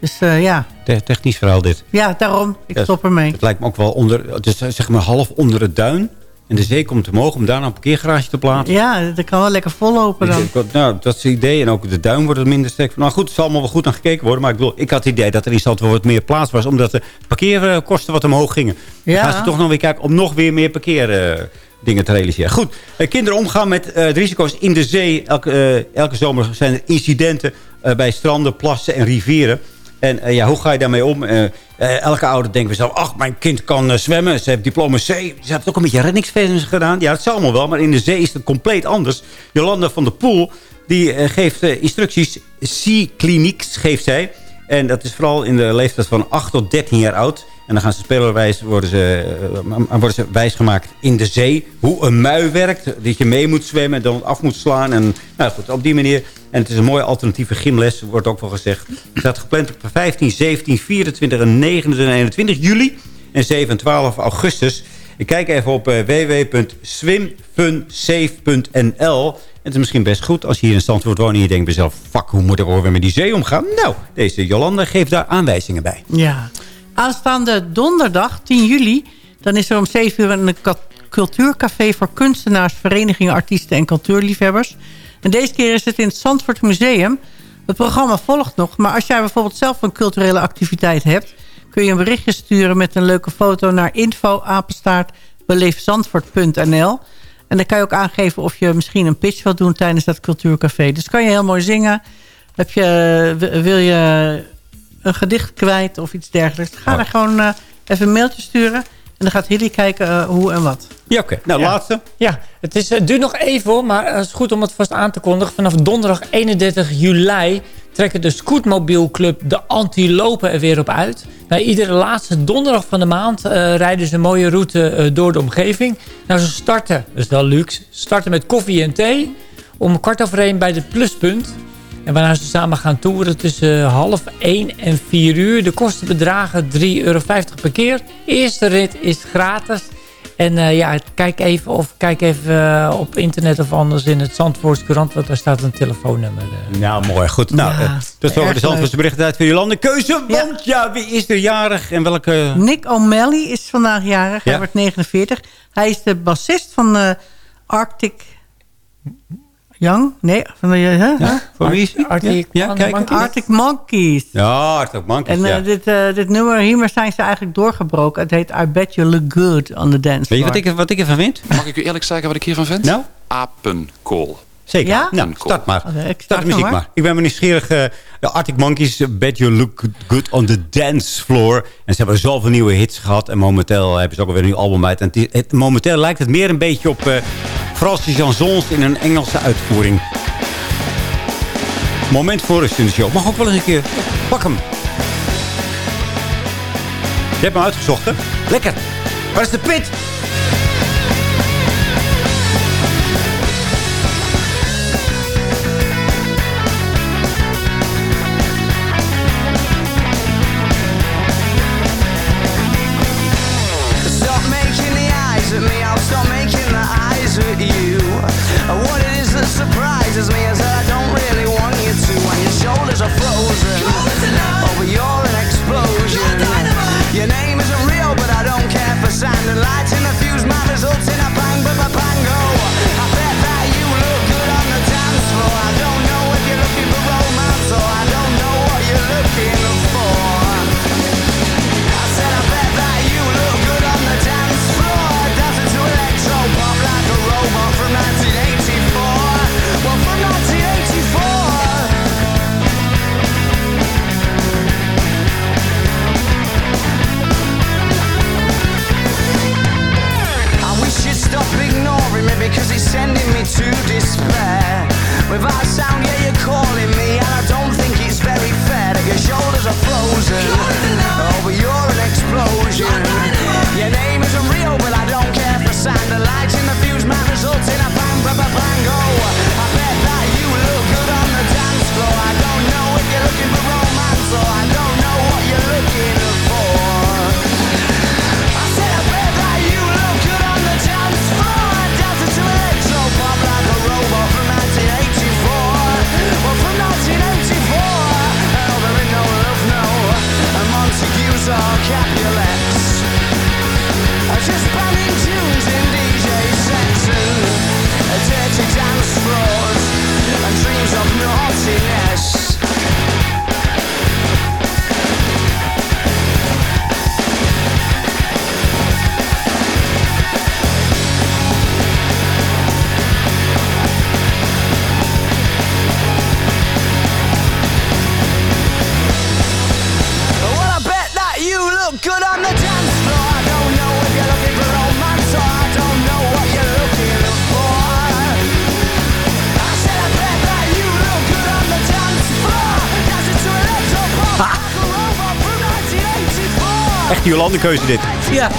Dus ja. Te- technisch verhaal dit. ja, daarom. Ik Ja, stop ermee. Het lijkt me ook wel onder... Het is eh, zeg maar half onder het duin. En de zee komt omhoog om daarna een parkeergarage te plaatsen. Ja, dat kan wel lekker vollopen Ik dan. denk, nou, dat is het idee. En ook de duin wordt er minder sterk van. Nou goed, het zal allemaal wel goed aan gekeken worden. Maar ik, bedoel, ik had het idee dat er in wel wat meer plaats was. Omdat de parkeerkosten wat omhoog gingen. Dan Ja. gaan ze toch nog weer kijken om nog weer meer parkeerdingen te realiseren. Goed, eh, kinderen omgaan met eh, de risico's in de zee. Elke, eh, elke zomer zijn er incidenten bij stranden, plassen en rivieren. En eh, ja, hoe ga je daarmee om? Eh, eh, elke ouder denkt zo, ach, mijn kind kan zwemmen. Ze heeft diploma C. Ze heeft ook een beetje reddingsvestingen gedaan. Ja, dat is allemaal wel. Maar in de zee is het compleet anders. Jolanda van der Poel, Die geeft instructies. C-Clinics geeft zij. En dat is vooral in de leeftijd van 8 tot 13 jaar oud. En dan gaan ze spelerwijs worden ze, eh, worden ze wijsgemaakt in de zee. Hoe een mui werkt. Dat je mee moet zwemmen en dan af moet slaan. En nou goed, op die manier. En het is een mooie alternatieve gymles, wordt ook wel gezegd. Het staat gepland op 15, 17, 24 en 29 en 21 juli. En 7 en 12 augustus. Ik kijk even op eh, www.swimfunsafe.nl. Het is misschien best goed als je hier in Zandvoort woont... en je denkt bij jezelf... fuck, hoe moet ik weer met die zee omgaan? Nou, deze Jolanda geeft daar aanwijzingen bij. Ja. Aanstaande donderdag, 10 juli... dan is er om 7 uur een cultuurcafé voor kunstenaars... verenigingen, artiesten en cultuurliefhebbers. En deze keer is het in het Zandvoort Museum. Het programma volgt nog, maar als jij bijvoorbeeld zelf een culturele activiteit hebt... kun je een berichtje sturen met een leuke foto naar info beleefzandvoort.nl. En dan kan je ook aangeven of je misschien een pitch wilt doen tijdens dat cultuurcafé. Dus kan je heel mooi zingen. Heb je, wil je een gedicht kwijt of iets dergelijks. Ga dan gewoon eh, even een mailtje sturen. En dan gaat Hilly kijken eh, hoe en wat. Ja, oké. Nou, Ja. laatste. Ja, het, is, het duurt nog even hoor, maar het is goed om het vast aan te kondigen. Vanaf donderdag 31 juli trekken de Scootmobielclub de Antilopen er weer op uit. Nou, iedere laatste donderdag van de maand eh, rijden ze een mooie route eh, door de omgeving. Nou, ze starten, dat is wel luxe, starten met koffie en thee. Om kwart over één bij het pluspunt. En waarna ze samen gaan toeren tussen half 1 en 4 uur. De kosten bedragen 3,50 euro per keer. Eerste rit is gratis. En eh, ja, kijk even, of kijk even eh, op internet of anders in het Zandvoorts Courant. Want daar staat een telefoonnummer. eh. Nou, mooi. Goed. Nou, Ja, tot zover erg de Zandvoortse berichten uit voor Jolande. Keuze, want ja. wie is er jarig en welke... Nick O'Malley is vandaag jarig. Hij wordt 49. Hij is de bassist van eh, Arctic... Young? Nee, van de... Hè? Huh? Voor wie is die? Arctic, Ja, ja, kijk. Arctic Monkeys. Ja, Arctic Monkeys, En eh, ja. dit, eh, dit nummer, hiermee zijn ze eigenlijk doorgebroken. Het heet I Bet You Look Good on the Dance Weet je Floor. wat ik, wat ik ervan vind? Mag ik u eerlijk zeggen wat ik hiervan vind? Nou? Apenkool. Zeker. Ja? Nou, start maar. Ik Start de muziek maar. maar. Ik ben me nieuwsgierig. eh, de Arctic Monkeys, Bet You Look Good on the Dance Floor. En ze hebben zoveel nieuwe hits gehad. En momenteel hebben ze ook alweer een nieuw album uit. En het, momenteel lijkt het meer een beetje op uh, Franse chansons in een Engelse uitvoering. Moment voor rust in de show. Mag ook wel eens een keer. Pak hem. Je hebt hem uitgezocht, hè? Lekker. Waar is de pit? Surprises me that I sending me to despair. Without sound, yeah, you're calling me, and I don't think it's very fair that your shoulders are frozen. Oh, but you're an explosion. Your name isn't real, Echt Jolande-keuze dit. Ja.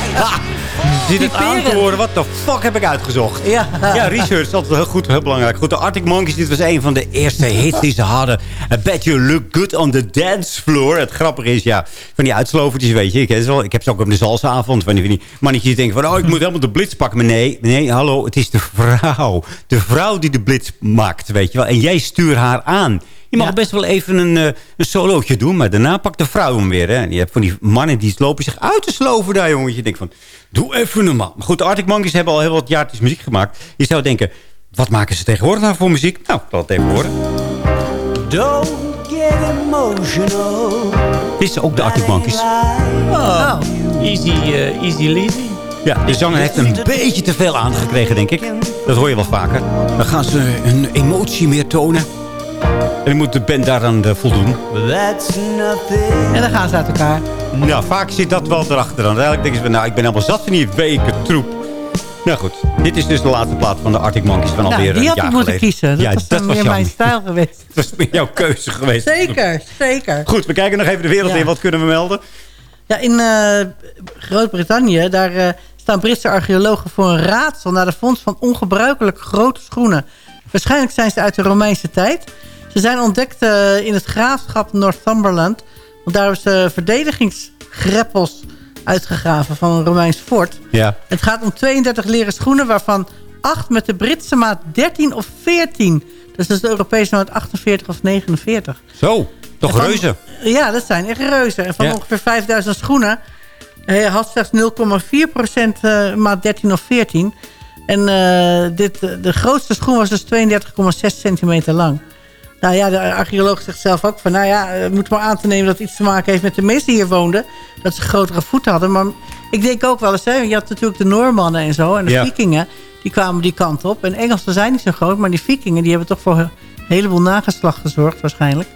Zit het aan te horen? Wat de fuck heb ik uitgezocht? Ja. Ja, research is altijd heel goed, heel belangrijk. Goed, de Arctic Monkeys, dit was een van de eerste hits die ze hadden. I bet you look good on the dance floor. Het grappige is, ja, van die uitslovertjes, weet je. Ik, ken ze wel. ik heb ze ook op de salsavond. Van die, van die mannetjes die denken van, oh, ik moet helemaal de blitz pakken. Maar nee, nee, hallo, het is de vrouw. De vrouw die de blitz maakt, weet je wel. En jij stuurt haar aan. Je mag best wel even een, eh, een solootje doen, maar daarna pakt de vrouw hem weer. Hè. En je hebt van die mannen die lopen zich uit te sloven daar, jongetje. Je denkt van, doe even normaal. Maar goed, de Arctic Monkeys hebben al heel wat jaartjes muziek gemaakt. Je zou denken, wat maken ze tegenwoordig nou voor muziek? Nou, laat het even horen. Don't get emotional. Dit is ook de Arctic Monkeys. Oh, easy, eh, easy leasy. Ja, de zanger heeft een beetje te veel aangekregen, denk ik. Dat hoor je wel vaker. Dan gaan ze hun emotie meer tonen. En dan moet de band daaraan eh, voldoen. En dan gaan ze uit elkaar. Nou, vaak zit dat wel erachter. Dan eigenlijk denken ze, nou, ik ben helemaal zat van die weken troep. Nou goed, dit is dus de laatste plaat van de Arctic Monkeys van Nou, alweer die had ik moeten geleden. kiezen. Dat ja, was dat was meer jouw, mijn stijl geweest. dat was meer jouw keuze geweest. Zeker, zeker. Goed, we kijken nog even de wereld Ja. in. Wat kunnen we melden? Ja, in eh, Groot-Brittannië, daar eh, staan Britse archeologen voor een raadsel... naar de vondst van ongebruikelijk grote schoenen. Waarschijnlijk zijn ze uit de Romeinse tijd. Ze zijn ontdekt eh, in het graafschap Northumberland. Want daar hebben ze verdedigingsgreppels uitgegraven van een Romeins fort. Ja. Het gaat om 32 leren schoenen, waarvan 8 met de Britse maat 13 of 14. Dus dat is de Europese maat 48 of 49. Zo, toch van- reuzen. Ja, dat zijn echt reuzen. En van Ja. ongeveer 5000 schoenen hij had slechts 0,4% eh, maat 13 of 14. En eh, dit, eh, de grootste schoen was dus 32,6 centimeter lang. Nou ja, de archeoloog zegt zelf ook van... nou ja, het moet maar aan te nemen dat het iets te maken heeft met de mensen die hier woonden. Dat ze grotere voeten hadden. Maar ik denk ook wel eens, hè, je had natuurlijk de Noormannen en zo... en de Ja. Vikingen, die kwamen die kant op. En Engelsen zijn niet zo groot, maar die Vikingen... die hebben toch voor een heleboel nageslag gezorgd waarschijnlijk.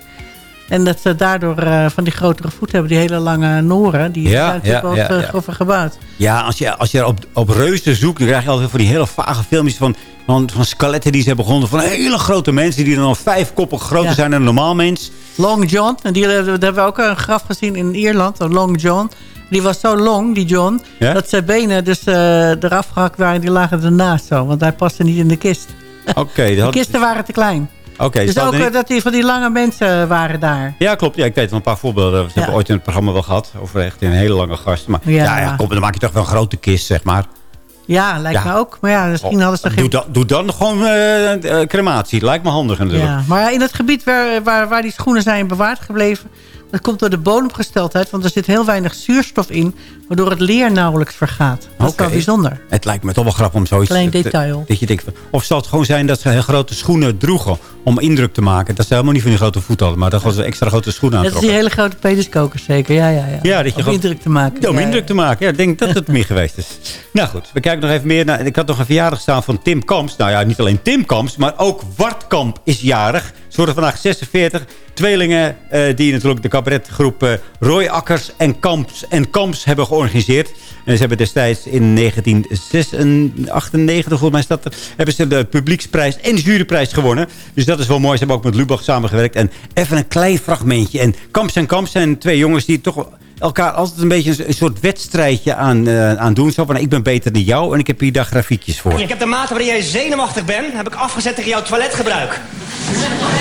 En dat ze daardoor eh, van die grotere voeten hebben, die hele lange noren. Die Ja, zijn natuurlijk ja, wel ja, eh, ja. gebouwd. Ja, als je, als je op, op reuzen zoekt, dan krijg je altijd van die hele vage filmpjes van, van, van skeletten die ze hebben gevonden. Van hele grote mensen die dan al vijf koppen groter Ja. zijn dan een normaal mens. Long John, en die, daar hebben we ook een graf gezien in Ierland, Long John. Die was zo long, die John, Ja? dat zijn benen dus eh, eraf gehakt waren. Die lagen ernaast zo, want hij paste niet in de kist. Oké, De dat kisten waren te klein. dus ook eh, niet- dat die van die lange mensen waren daar. Ja, klopt. Ja, ik weet wel een paar voorbeelden. Ja. hebben ooit in het programma wel gehad. Over echt een hele lange gast. Maar ja, Ja. ja, kom, dan maak je toch wel een grote kist, zeg maar. Ja, lijkt Ja. me ook. Maar ja, misschien hadden ze doe, geen... dan, doe dan gewoon eh, eh, crematie. Lijkt me handig natuurlijk. Ja, maar ja, in het gebied waar, waar, waar die schoenen zijn bewaard gebleven... dat komt door de bodemgesteldheid, want er zit heel weinig zuurstof in... waardoor het leer nauwelijks vergaat. Dat is wel bijzonder. Het lijkt me toch wel grappig om zoiets... Klein te- detail. Dat je denkt, of zal het gewoon zijn dat ze heel grote schoenen droegen... om indruk te maken. Dat ze helemaal niet van die grote voeten hadden... maar dat ze extra grote schoenen Dat is die hele grote peniskokers zeker, ja, ja, ja. Ja, dat je Om gewoon- indruk te maken. Ja, om Ja, indruk te maken. Ja, ik denk dat het meer geweest is. Nou goed, we kijken nog even meer naar... Ik had nog een verjaardag staan van Tim Kamps. Nou ja, niet alleen Tim Kamps, maar ook Wart Kamp is jarig. Ze worden vandaag 46. Tweelingen eh, die natuurlijk de cabaretgroep eh, Roy Akkers en Kamps en Kamps hebben georganiseerd. En ze hebben destijds in 1998, volgens mij staat er, hebben ze de publieksprijs en de juryprijs gewonnen. Dus dat is wel mooi. Ze hebben ook met Lubach samengewerkt. En even een klein fragmentje. En Kamps en Kamps zijn twee jongens die toch elkaar altijd een beetje een, soort wedstrijdje aan, eh, aan doen. Zo van, ik ben beter dan jou en ik heb hier daar grafiekjes voor. Ik heb de mate waarin jij zenuwachtig bent, heb ik afgezet tegen jouw toiletgebruik.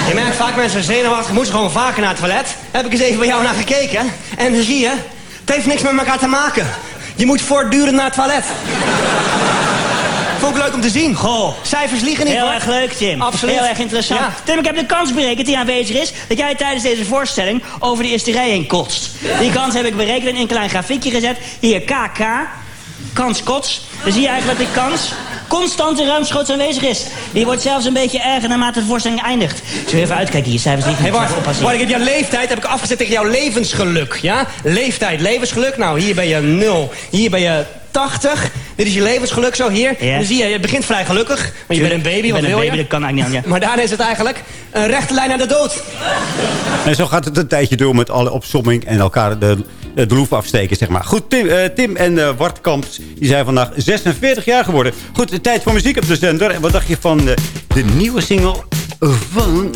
Je merkt vaak mensen zenuwachtig, moeten gewoon vaker naar het toilet. Heb ik eens even bij jou naar gekeken. En dan zie je, het heeft niks met elkaar te maken. Je moet voortdurend naar het toilet. Vond ik leuk om te zien. Goh, cijfers liegen niet. Heel hoor. erg leuk, Tim. Absoluut. Heel erg interessant. Ja. Tim, ik heb de kans berekend die aanwezig is... dat jij tijdens deze voorstelling over de eerste rij heen kotst. Die kans heb ik berekend en in een klein grafiekje gezet. Hier, KK. Kans kots. Dan zie je eigenlijk dat die kans constant en ruimschoots aanwezig is. Die wordt zelfs een beetje erger naarmate de voorstelling eindigt. Zullen we even uitkijken hier? Cijfers liegen Hey, niet. oppassen wacht, hier. ik heb jouw leeftijd heb ik afgezet tegen jouw levensgeluk, ja? Leeftijd, levensgeluk. Nou, hier ben je 0. Hier ben je 80. Dit is je levensgeluk zo hier. Dan zie je, je begint vrij gelukkig. Want je bent een baby, wat wil baby, je? dat kan eigenlijk niet aan, ja. Maar daarna is het eigenlijk een rechte lijn naar de dood. En zo gaat het een tijdje door met alle opsomming en elkaar de, de loef afsteken, zeg maar. Goed, Tim, eh, Tim en eh Wart Kamps, die zijn vandaag 46 jaar geworden. Goed, de tijd voor muziek op de zender. En wat dacht je van eh, de nieuwe single van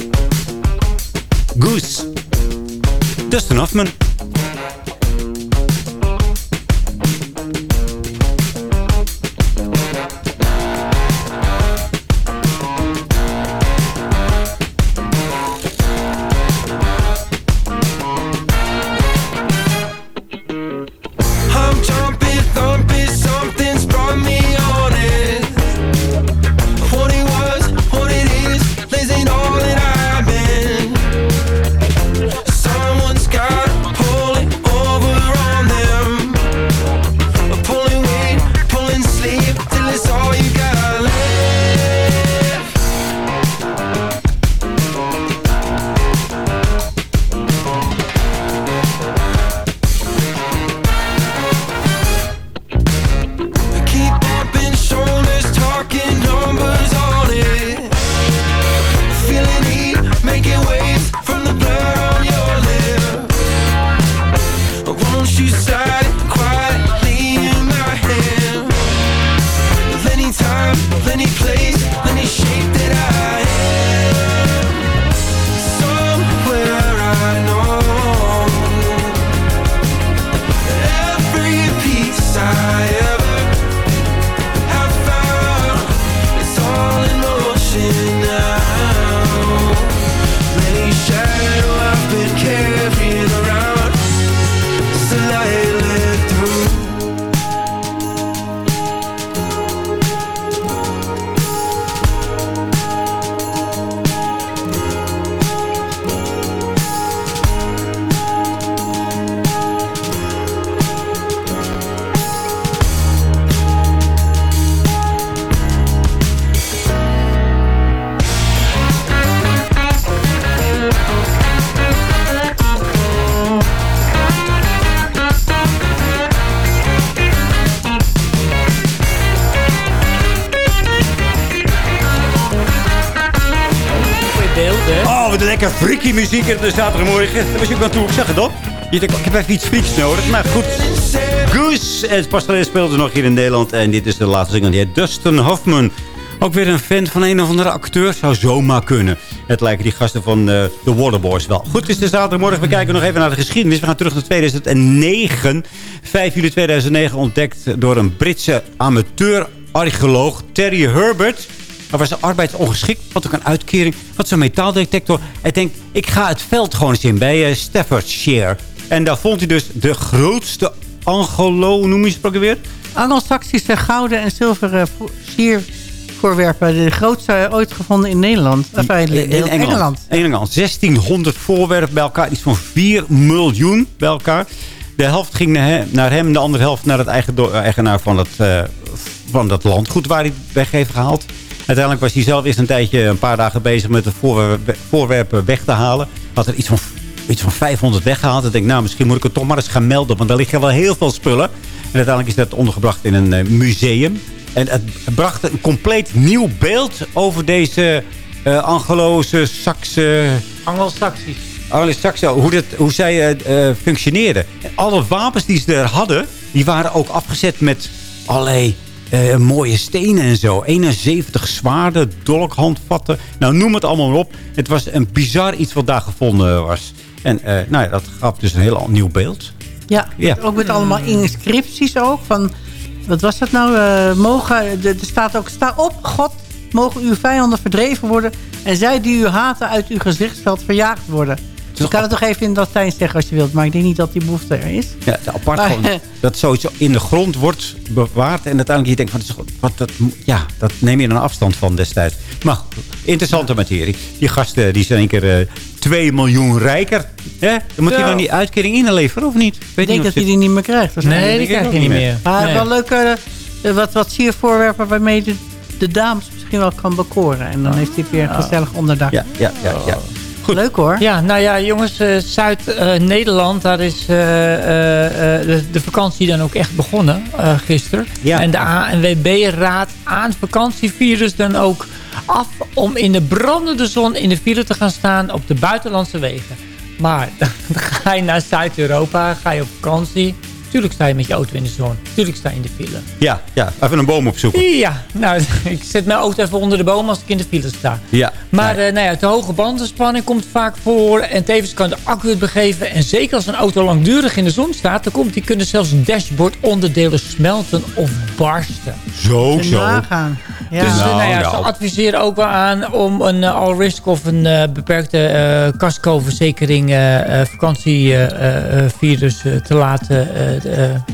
Goose? Dustin Hoffman. Freaky muziek in de zaterdagmorgen. Dat was ik wel toe. Ik zeg het op. Je ik heb even iets freaks nodig. Maar goed. Goose. En geleden speelde nog hier in Nederland. En dit is de laatste heet Dustin Hoffman. Ook weer een fan van een of andere acteur. Zou zomaar kunnen. Het lijken die gasten van eh, de Waterboys wel. Goed, het is de zaterdagmorgen. We kijken nog even naar de geschiedenis. We gaan terug naar 2009. 5 juli 2009 ontdekt door een Britse amateur-archeoloog Terry Herbert. Hij was arbeidsongeschikt, had ook een uitkering. Had zo'n metaaldetector. Hij denkt, ik ga het veld gewoon eens in bij eh, Staffordshire. En daar vond hij dus de grootste angelo, noem je het ook weer? Anglo-Saxische gouden en zilveren vo- siervoorwerpen. De grootste ooit gevonden in Nederland. Eh, In Engeland. Engeland. Engeland. 1600 voorwerpen bij elkaar. Iets van 4 miljoen bij elkaar. De helft ging naar hem, naar hem de andere helft naar het eigen eigenaar van, het, eh, van dat landgoed waar hij weg heeft gehaald. Uiteindelijk was hij zelf eerst een tijdje, een paar dagen bezig met de voorwerpen, weg te halen. Had er iets van, iets van 500 weggehaald. Ik denk, nou, misschien moet ik het toch maar eens gaan melden. Want daar liggen wel heel veel spullen. En uiteindelijk is dat ondergebracht in een eh, museum. En het bracht een compleet nieuw beeld over deze eh Angeloze, Saxe... Anglo-Saxisch. Anglo-Saxe, hoe, dat, hoe zij eh, functioneerden. En alle wapens die ze er hadden, die waren ook afgezet met allerlei eh, mooie stenen en zo. 71 zwaarden, dolkhandvatten. Nou, noem het allemaal maar op. Het was een bizar iets wat daar gevonden was. En eh, nou ja, dat gaf dus een heel nieuw beeld. Ja, Ja. ook met allemaal inscripties ook. Van, wat was dat nou? Eh, mogen, er staat ook, sta op, God, mogen uw vijanden verdreven worden... en zij die u haten uit uw gezichtsveld verjaagd worden. Je kan het toch even in het Latijn zeggen als je wilt... maar ik denk niet dat die behoefte er is. Ja, apart Maar- gewoon dat zoiets in de grond wordt bewaard. En uiteindelijk je denkt, van, wat, dat, ja, dat neem je een afstand van destijds. Maar goed, interessante materie. Die gasten die zijn een keer eh 2 miljoen rijker. Hè? Dan moet hij Ja. dan die uitkering inleveren of niet? Weet Ik denk dat hij die niet meer krijgt. Nee, die krijgt hij niet meer. Maar Nee. wel leuke eh, wat, wat siervoorwerpen waarmee de, de dames misschien wel kan bekoren. En dan heeft hij het weer een gezellig onderdak. Ja, ja, ja. ja. Leuk hoor. Ja, nou ja, jongens, eh, Zuid-Nederland, daar is eh, eh, de, de vakantie dan ook echt begonnen gisteren. Ja. En de ANWB raadt aan vakantievirus dan ook af om in de brandende zon in de file te gaan staan op de buitenlandse wegen. Maar dan ga je naar Zuid-Europa, ga je op vakantie. Tuurlijk sta je met je auto in de zon. Tuurlijk sta je in de file. Ja, ja, even een boom opzoeken. Ja, nou, ik zet mijn auto even onder de boom als ik in de file sta. Ja. Maar eh, nou ja, te hoge bandenspanning komt vaak voor. En tevens kan de accu het begeven. En zeker als een auto langdurig in de zon staat... dan komt die kunnen zelfs dashboardonderdelen smelten of barsten. Zo, zo. nagaan. Ja. Dus Nou, nou ja, nou. ze adviseren ook wel aan om een eh, all-risk of een eh, beperkte eh casco-verzekering eh, eh, vakantievirus te, laten,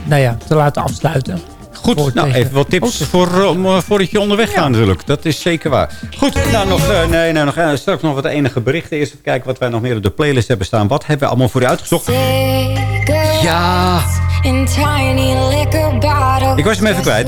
nou ja, te laten afsluiten. Goed, Voor nou, even wat tips voor, eh, om, voordat je onderweg gaat natuurlijk. Dat is zeker waar. Goed, nou nog, eh, nee, nou, nog, straks nog wat enige berichten. Eerst even kijken wat wij nog meer op de playlist hebben staan. Wat hebben we allemaal voor u uitgezocht? Ja. In tiny liquor bottles. Ik was hem even kwijt.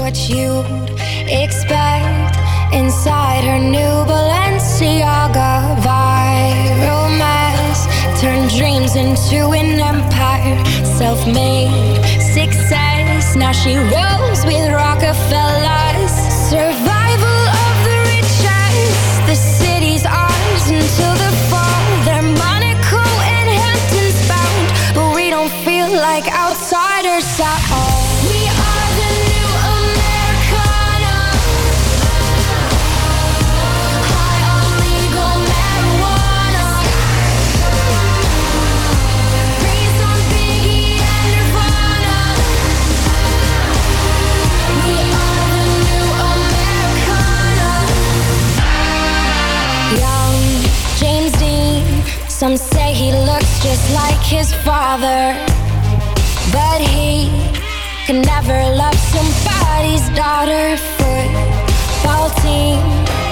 New Balenciaga viral mess. Turn dreams into an empire. Self-made success. Now she rolls with Rockefellers. Survival of the richest. The city's ours until the fall. They're Monaco and Hamptons bound, but we don't feel like outsiders his father. But he could never love somebody's daughter. Football team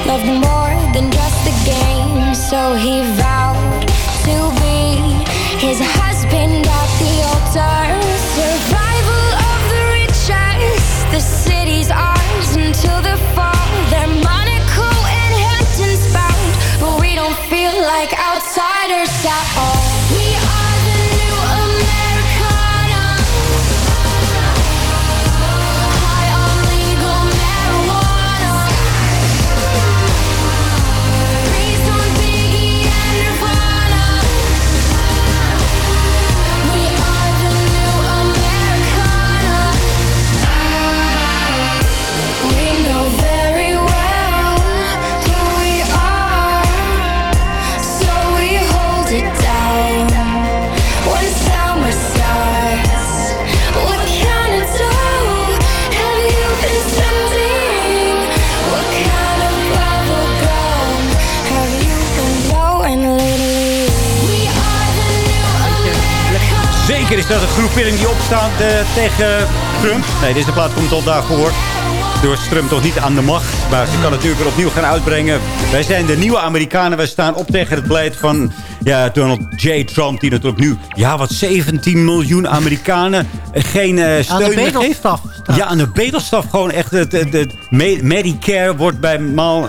loved more than just the game. So he vowed to be his husband groepering die opstaat eh, tegen Trump. Nee, deze plaat komt al daarvoor. Door Trump toch niet aan de macht. Maar ze kan natuurlijk weer opnieuw gaan uitbrengen. Wij zijn de nieuwe Amerikanen. Wij staan op tegen het beleid van ja, Donald J. Trump. Die natuurlijk nu, ja wat, 17 miljoen Amerikanen geen eh, steun Aan de meer geeft. Ja, aan de bedelstaf gewoon echt. Het, het, het Me- Medicare wordt bij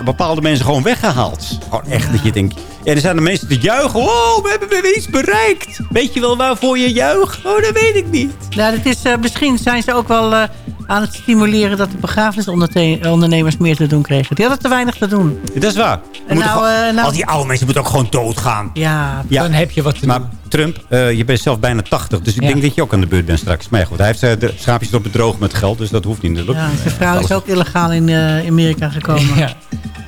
bepaalde mensen gewoon weggehaald. Gewoon echt dat je denkt... En er zijn de mensen te juichen. Oh, we hebben weer iets bereikt. Weet je wel waarvoor je juicht? Oh, dat weet ik niet. Ja, dit is, eh, misschien zijn ze ook wel eh, aan het stimuleren... dat de begrafenisondernemers meer te doen kregen. Die hadden te weinig te doen. Dat is waar. Nou, gewoon- eh, nou- Al die oude mensen moeten ook gewoon doodgaan. Ja, Ja. Dan heb je wat te Maar doen. Trump, eh, je bent zelf bijna 80. Dus ik Ja. denk dat je ook aan de beurt bent straks. Maar ja, goed, hij heeft eh, de schaapjes op bedrogen met geld. Dus dat hoeft niet natuurlijk. ja zijn vrouw is ook illegaal in eh, Amerika gekomen. Ja.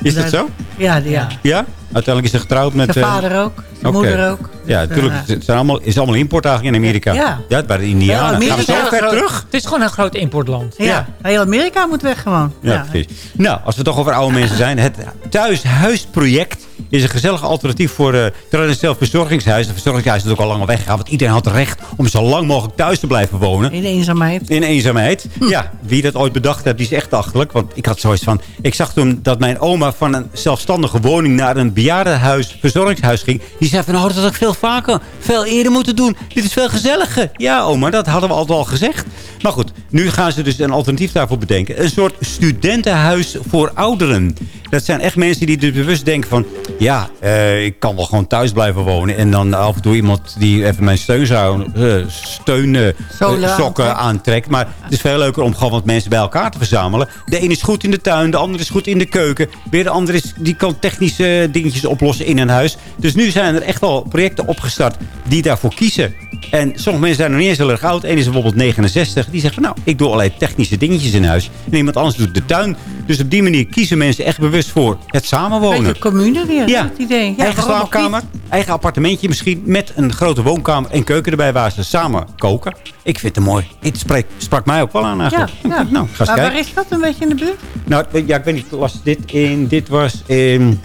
Is dat zo? Ja, die- ja. Ja? Uiteindelijk is ze getrouwd met... Zijn vader ook. Zijn moeder ook. Ja, natuurlijk. Ja. Het zijn allemaal, is allemaal import eigenlijk in Amerika. Ja. Ja, bij de Indianen. Ja, Gaan we zo ver groot- terug? Het is gewoon een groot importland. Ja. heel Amerika moet weg gewoon. Ja, precies. Nou, als we het toch over oude mensen zijn. Het thuishuisproject is een gezellig alternatief voor uh, een zelfbezorgingshuis. Het verzorgingshuis is ook al lang weggegaan. Want iedereen had recht om zo lang mogelijk thuis te blijven wonen. In eenzaamheid. In eenzaamheid. Ja, wie dat ooit bedacht heeft, die is echt achterlijk. Want ik had zoiets van... Ik zag toen dat mijn oma van een zelfstandige woning... naar een bejaardenhuis, verzorgingshuis ging. Die zei van, oh, dat had ik veel vaker, veel eerder moeten doen. Dit is veel gezelliger. Ja, oma, dat hadden we altijd al gezegd. Maar goed, nu gaan ze dus een alternatief daarvoor bedenken. Een soort studentenhuis voor ouderen. Dat zijn echt mensen die dus bewust denken van... Ja, eh, ik kan wel gewoon thuis blijven wonen. En dan af en toe iemand die even mijn steun zou, eh, steun, eh, sokken aantrekt. Maar het is veel leuker om gewoon wat mensen bij elkaar te verzamelen. De een is goed in de tuin, de ander is goed in de keuken. Weer de ander is, die kan technische dingetjes oplossen in een huis. Dus nu zijn er echt al projecten opgestart die daarvoor kiezen. En sommige mensen zijn nog niet eens heel erg oud. Eén is bijvoorbeeld 69. Die zegt van nou, ik doe allerlei technische dingetjes in huis. En iemand anders doet de tuin. Dus op die manier kiezen mensen echt bewust voor het samenwonen. Beetje commune weer, Ja. het idee. Ja, eigen slaapkamer, eigen appartementje misschien... met een grote woonkamer en keuken erbij waar ze samen koken. Ik vind het mooi. Het sprak, sprak mij ook wel aan eigenlijk. Ja, ja. Nou, ga maar kijken. waar is dat een beetje in de buurt? Nou, ja, ik weet niet, was dit in... Dit was in...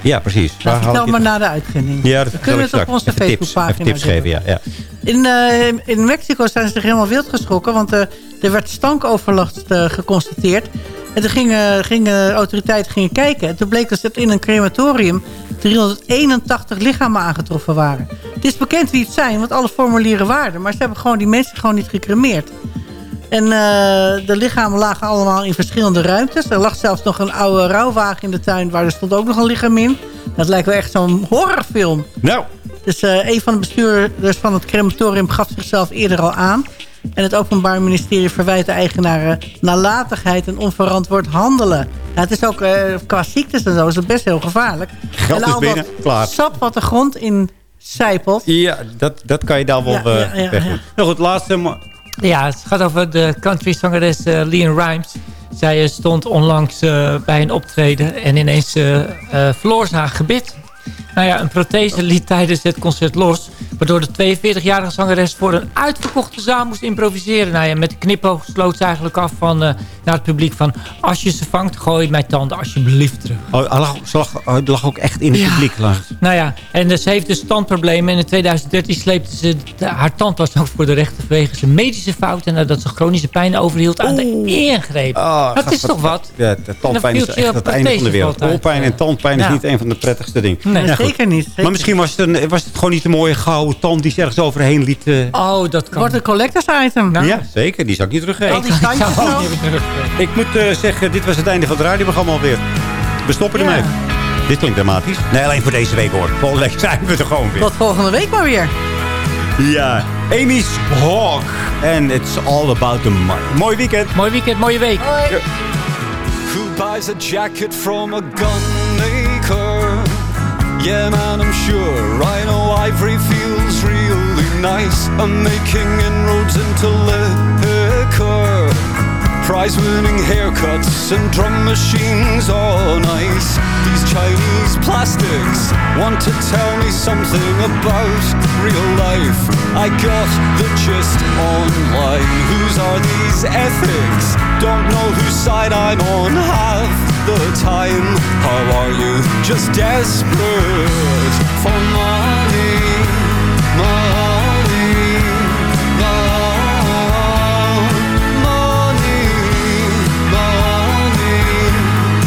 Ja, precies. Nou, haal vertel ik maar dit- na de uitzending. Ja, dat We kunnen het op onze tips, Facebookpagina even tips geven, ja. ja. In, eh, in Mexico zijn ze zich helemaal wild geschrokken. Want eh, er werd stankoverlast eh, geconstateerd. En toen gingen, gingen autoriteiten gingen kijken. En toen bleek dus dat in een crematorium 381 lichamen aangetroffen waren. Het is bekend wie het zijn, want alle formulieren waren. Maar ze hebben gewoon die mensen gewoon niet gecremeerd. En eh, de lichamen lagen allemaal in verschillende ruimtes. Er lag zelfs nog een oude rouwwagen in de tuin... waar er stond ook nog een lichaam in. Dat lijkt wel echt zo'n horrorfilm. Nou. Dus eh, een van de bestuurders van het crematorium gaf zichzelf eerder al aan. En het Openbaar Ministerie verwijt de eigenaren nalatigheid en onverantwoord handelen. Ja, het is ook eh, qua ziektes en zo is het best heel gevaarlijk. Geld en is al binnen, klaar. sap wat de grond in zijpelt. Ja, dat, dat kan je dan wel Ja, eh, ja, ja, wegdoen. ja. Nou goed, laatste... Ja, het gaat over de country-zangeres eh Leon Rimes. Zij eh, stond onlangs eh, bij een optreden en ineens verloor ze haar gebit. Nou ja, een prothese liet tijdens het concert los... waardoor de 42-jarige zangeres voor een uitverkochte zaal moest improviseren. Nou ja, met de knipoog sloot ze eigenlijk af van, eh, naar het publiek van... als je ze vangt, gooi mijn tanden alsjeblieft terug. Oh, lag, ze lag, oh, hij lag ook echt in het Ja. publiek. Lag. Nou ja, en eh, ze heeft dus tandproblemen. En in 2013 sleepte ze de- haar tand was ook voor de rechter vanwege een medische fout. En nadat ze chronische pijn overhield aan de ingreep. Oh, dat is toch wat? Ja, de tandpijn is echt het einde van de wereld. Oorpijn en tandpijn is niet een van de prettigste dingen. Nee, Ja, goed. zeker niet. zeker Maar misschien was het, een, was het gewoon niet een mooie gouden tand die ze ergens overheen liet. eh. Oh, dat kan. Wordt een collectors item. Ja, zeker. Die zou ik niet teruggeven. Al die standjes nog. Ik moet eh, zeggen, dit was het einde van het radioprogramma alweer. We stoppen ermee. Dit klinkt dramatisch. Nee, alleen voor deze week hoor. Volgende week zijn we er gewoon weer. Tot volgende week maar weer. Ja, Amy's Hawk. En it's all about the money. Mooi weekend. Mooi weekend, mooie week. Who buys a jacket from a gun? Yeah, man, I'm sure. Rhino ivory feels really nice. I'm making inroads into liquor. Prize winning haircuts and drum machines, all nice. These Chinese plastics want to tell me something about real life. I got the gist online. Whose are these ethics? Don't know whose side I'm on. Have the time. How are you? Just desperate for money, money, money, money,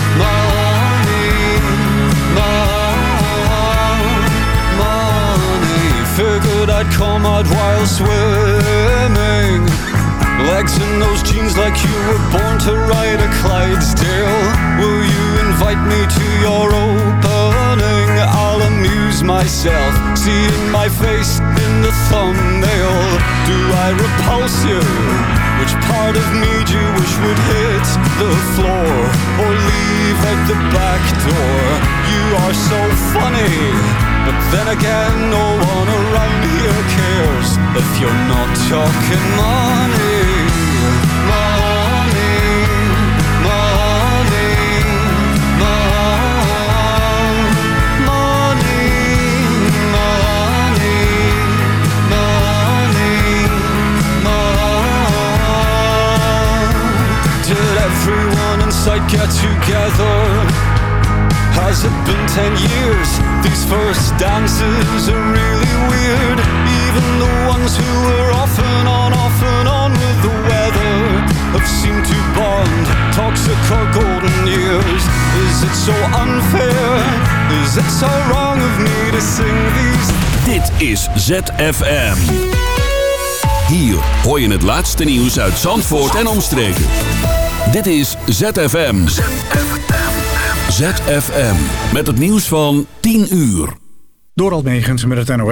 money, money. Figured I'd come out while swimming Legs in those jeans like you were born to ride a Clydesdale. Will you invite me to your opening? I'll amuse myself seeing my face in the thumbnail. Do I repulse you? Which part of me do you wish would hit the floor or leave at the back door? You are so funny, but then again, no one around here cares if you're not talking. Money, in sight get together? Has it been ten years? These first dances are really weird. Even the ones who were off and on, off and on with the weather have seemed to bond. Toxic or golden years. Is it so unfair? Is it so wrong of me to sing these? Dit is ZFM. Hier hoor je het laatste nieuws uit Zandvoort en omstreken. Dit is ZFM. ZFM. Met het nieuws van 10 uur. Door Almegens met het NOS.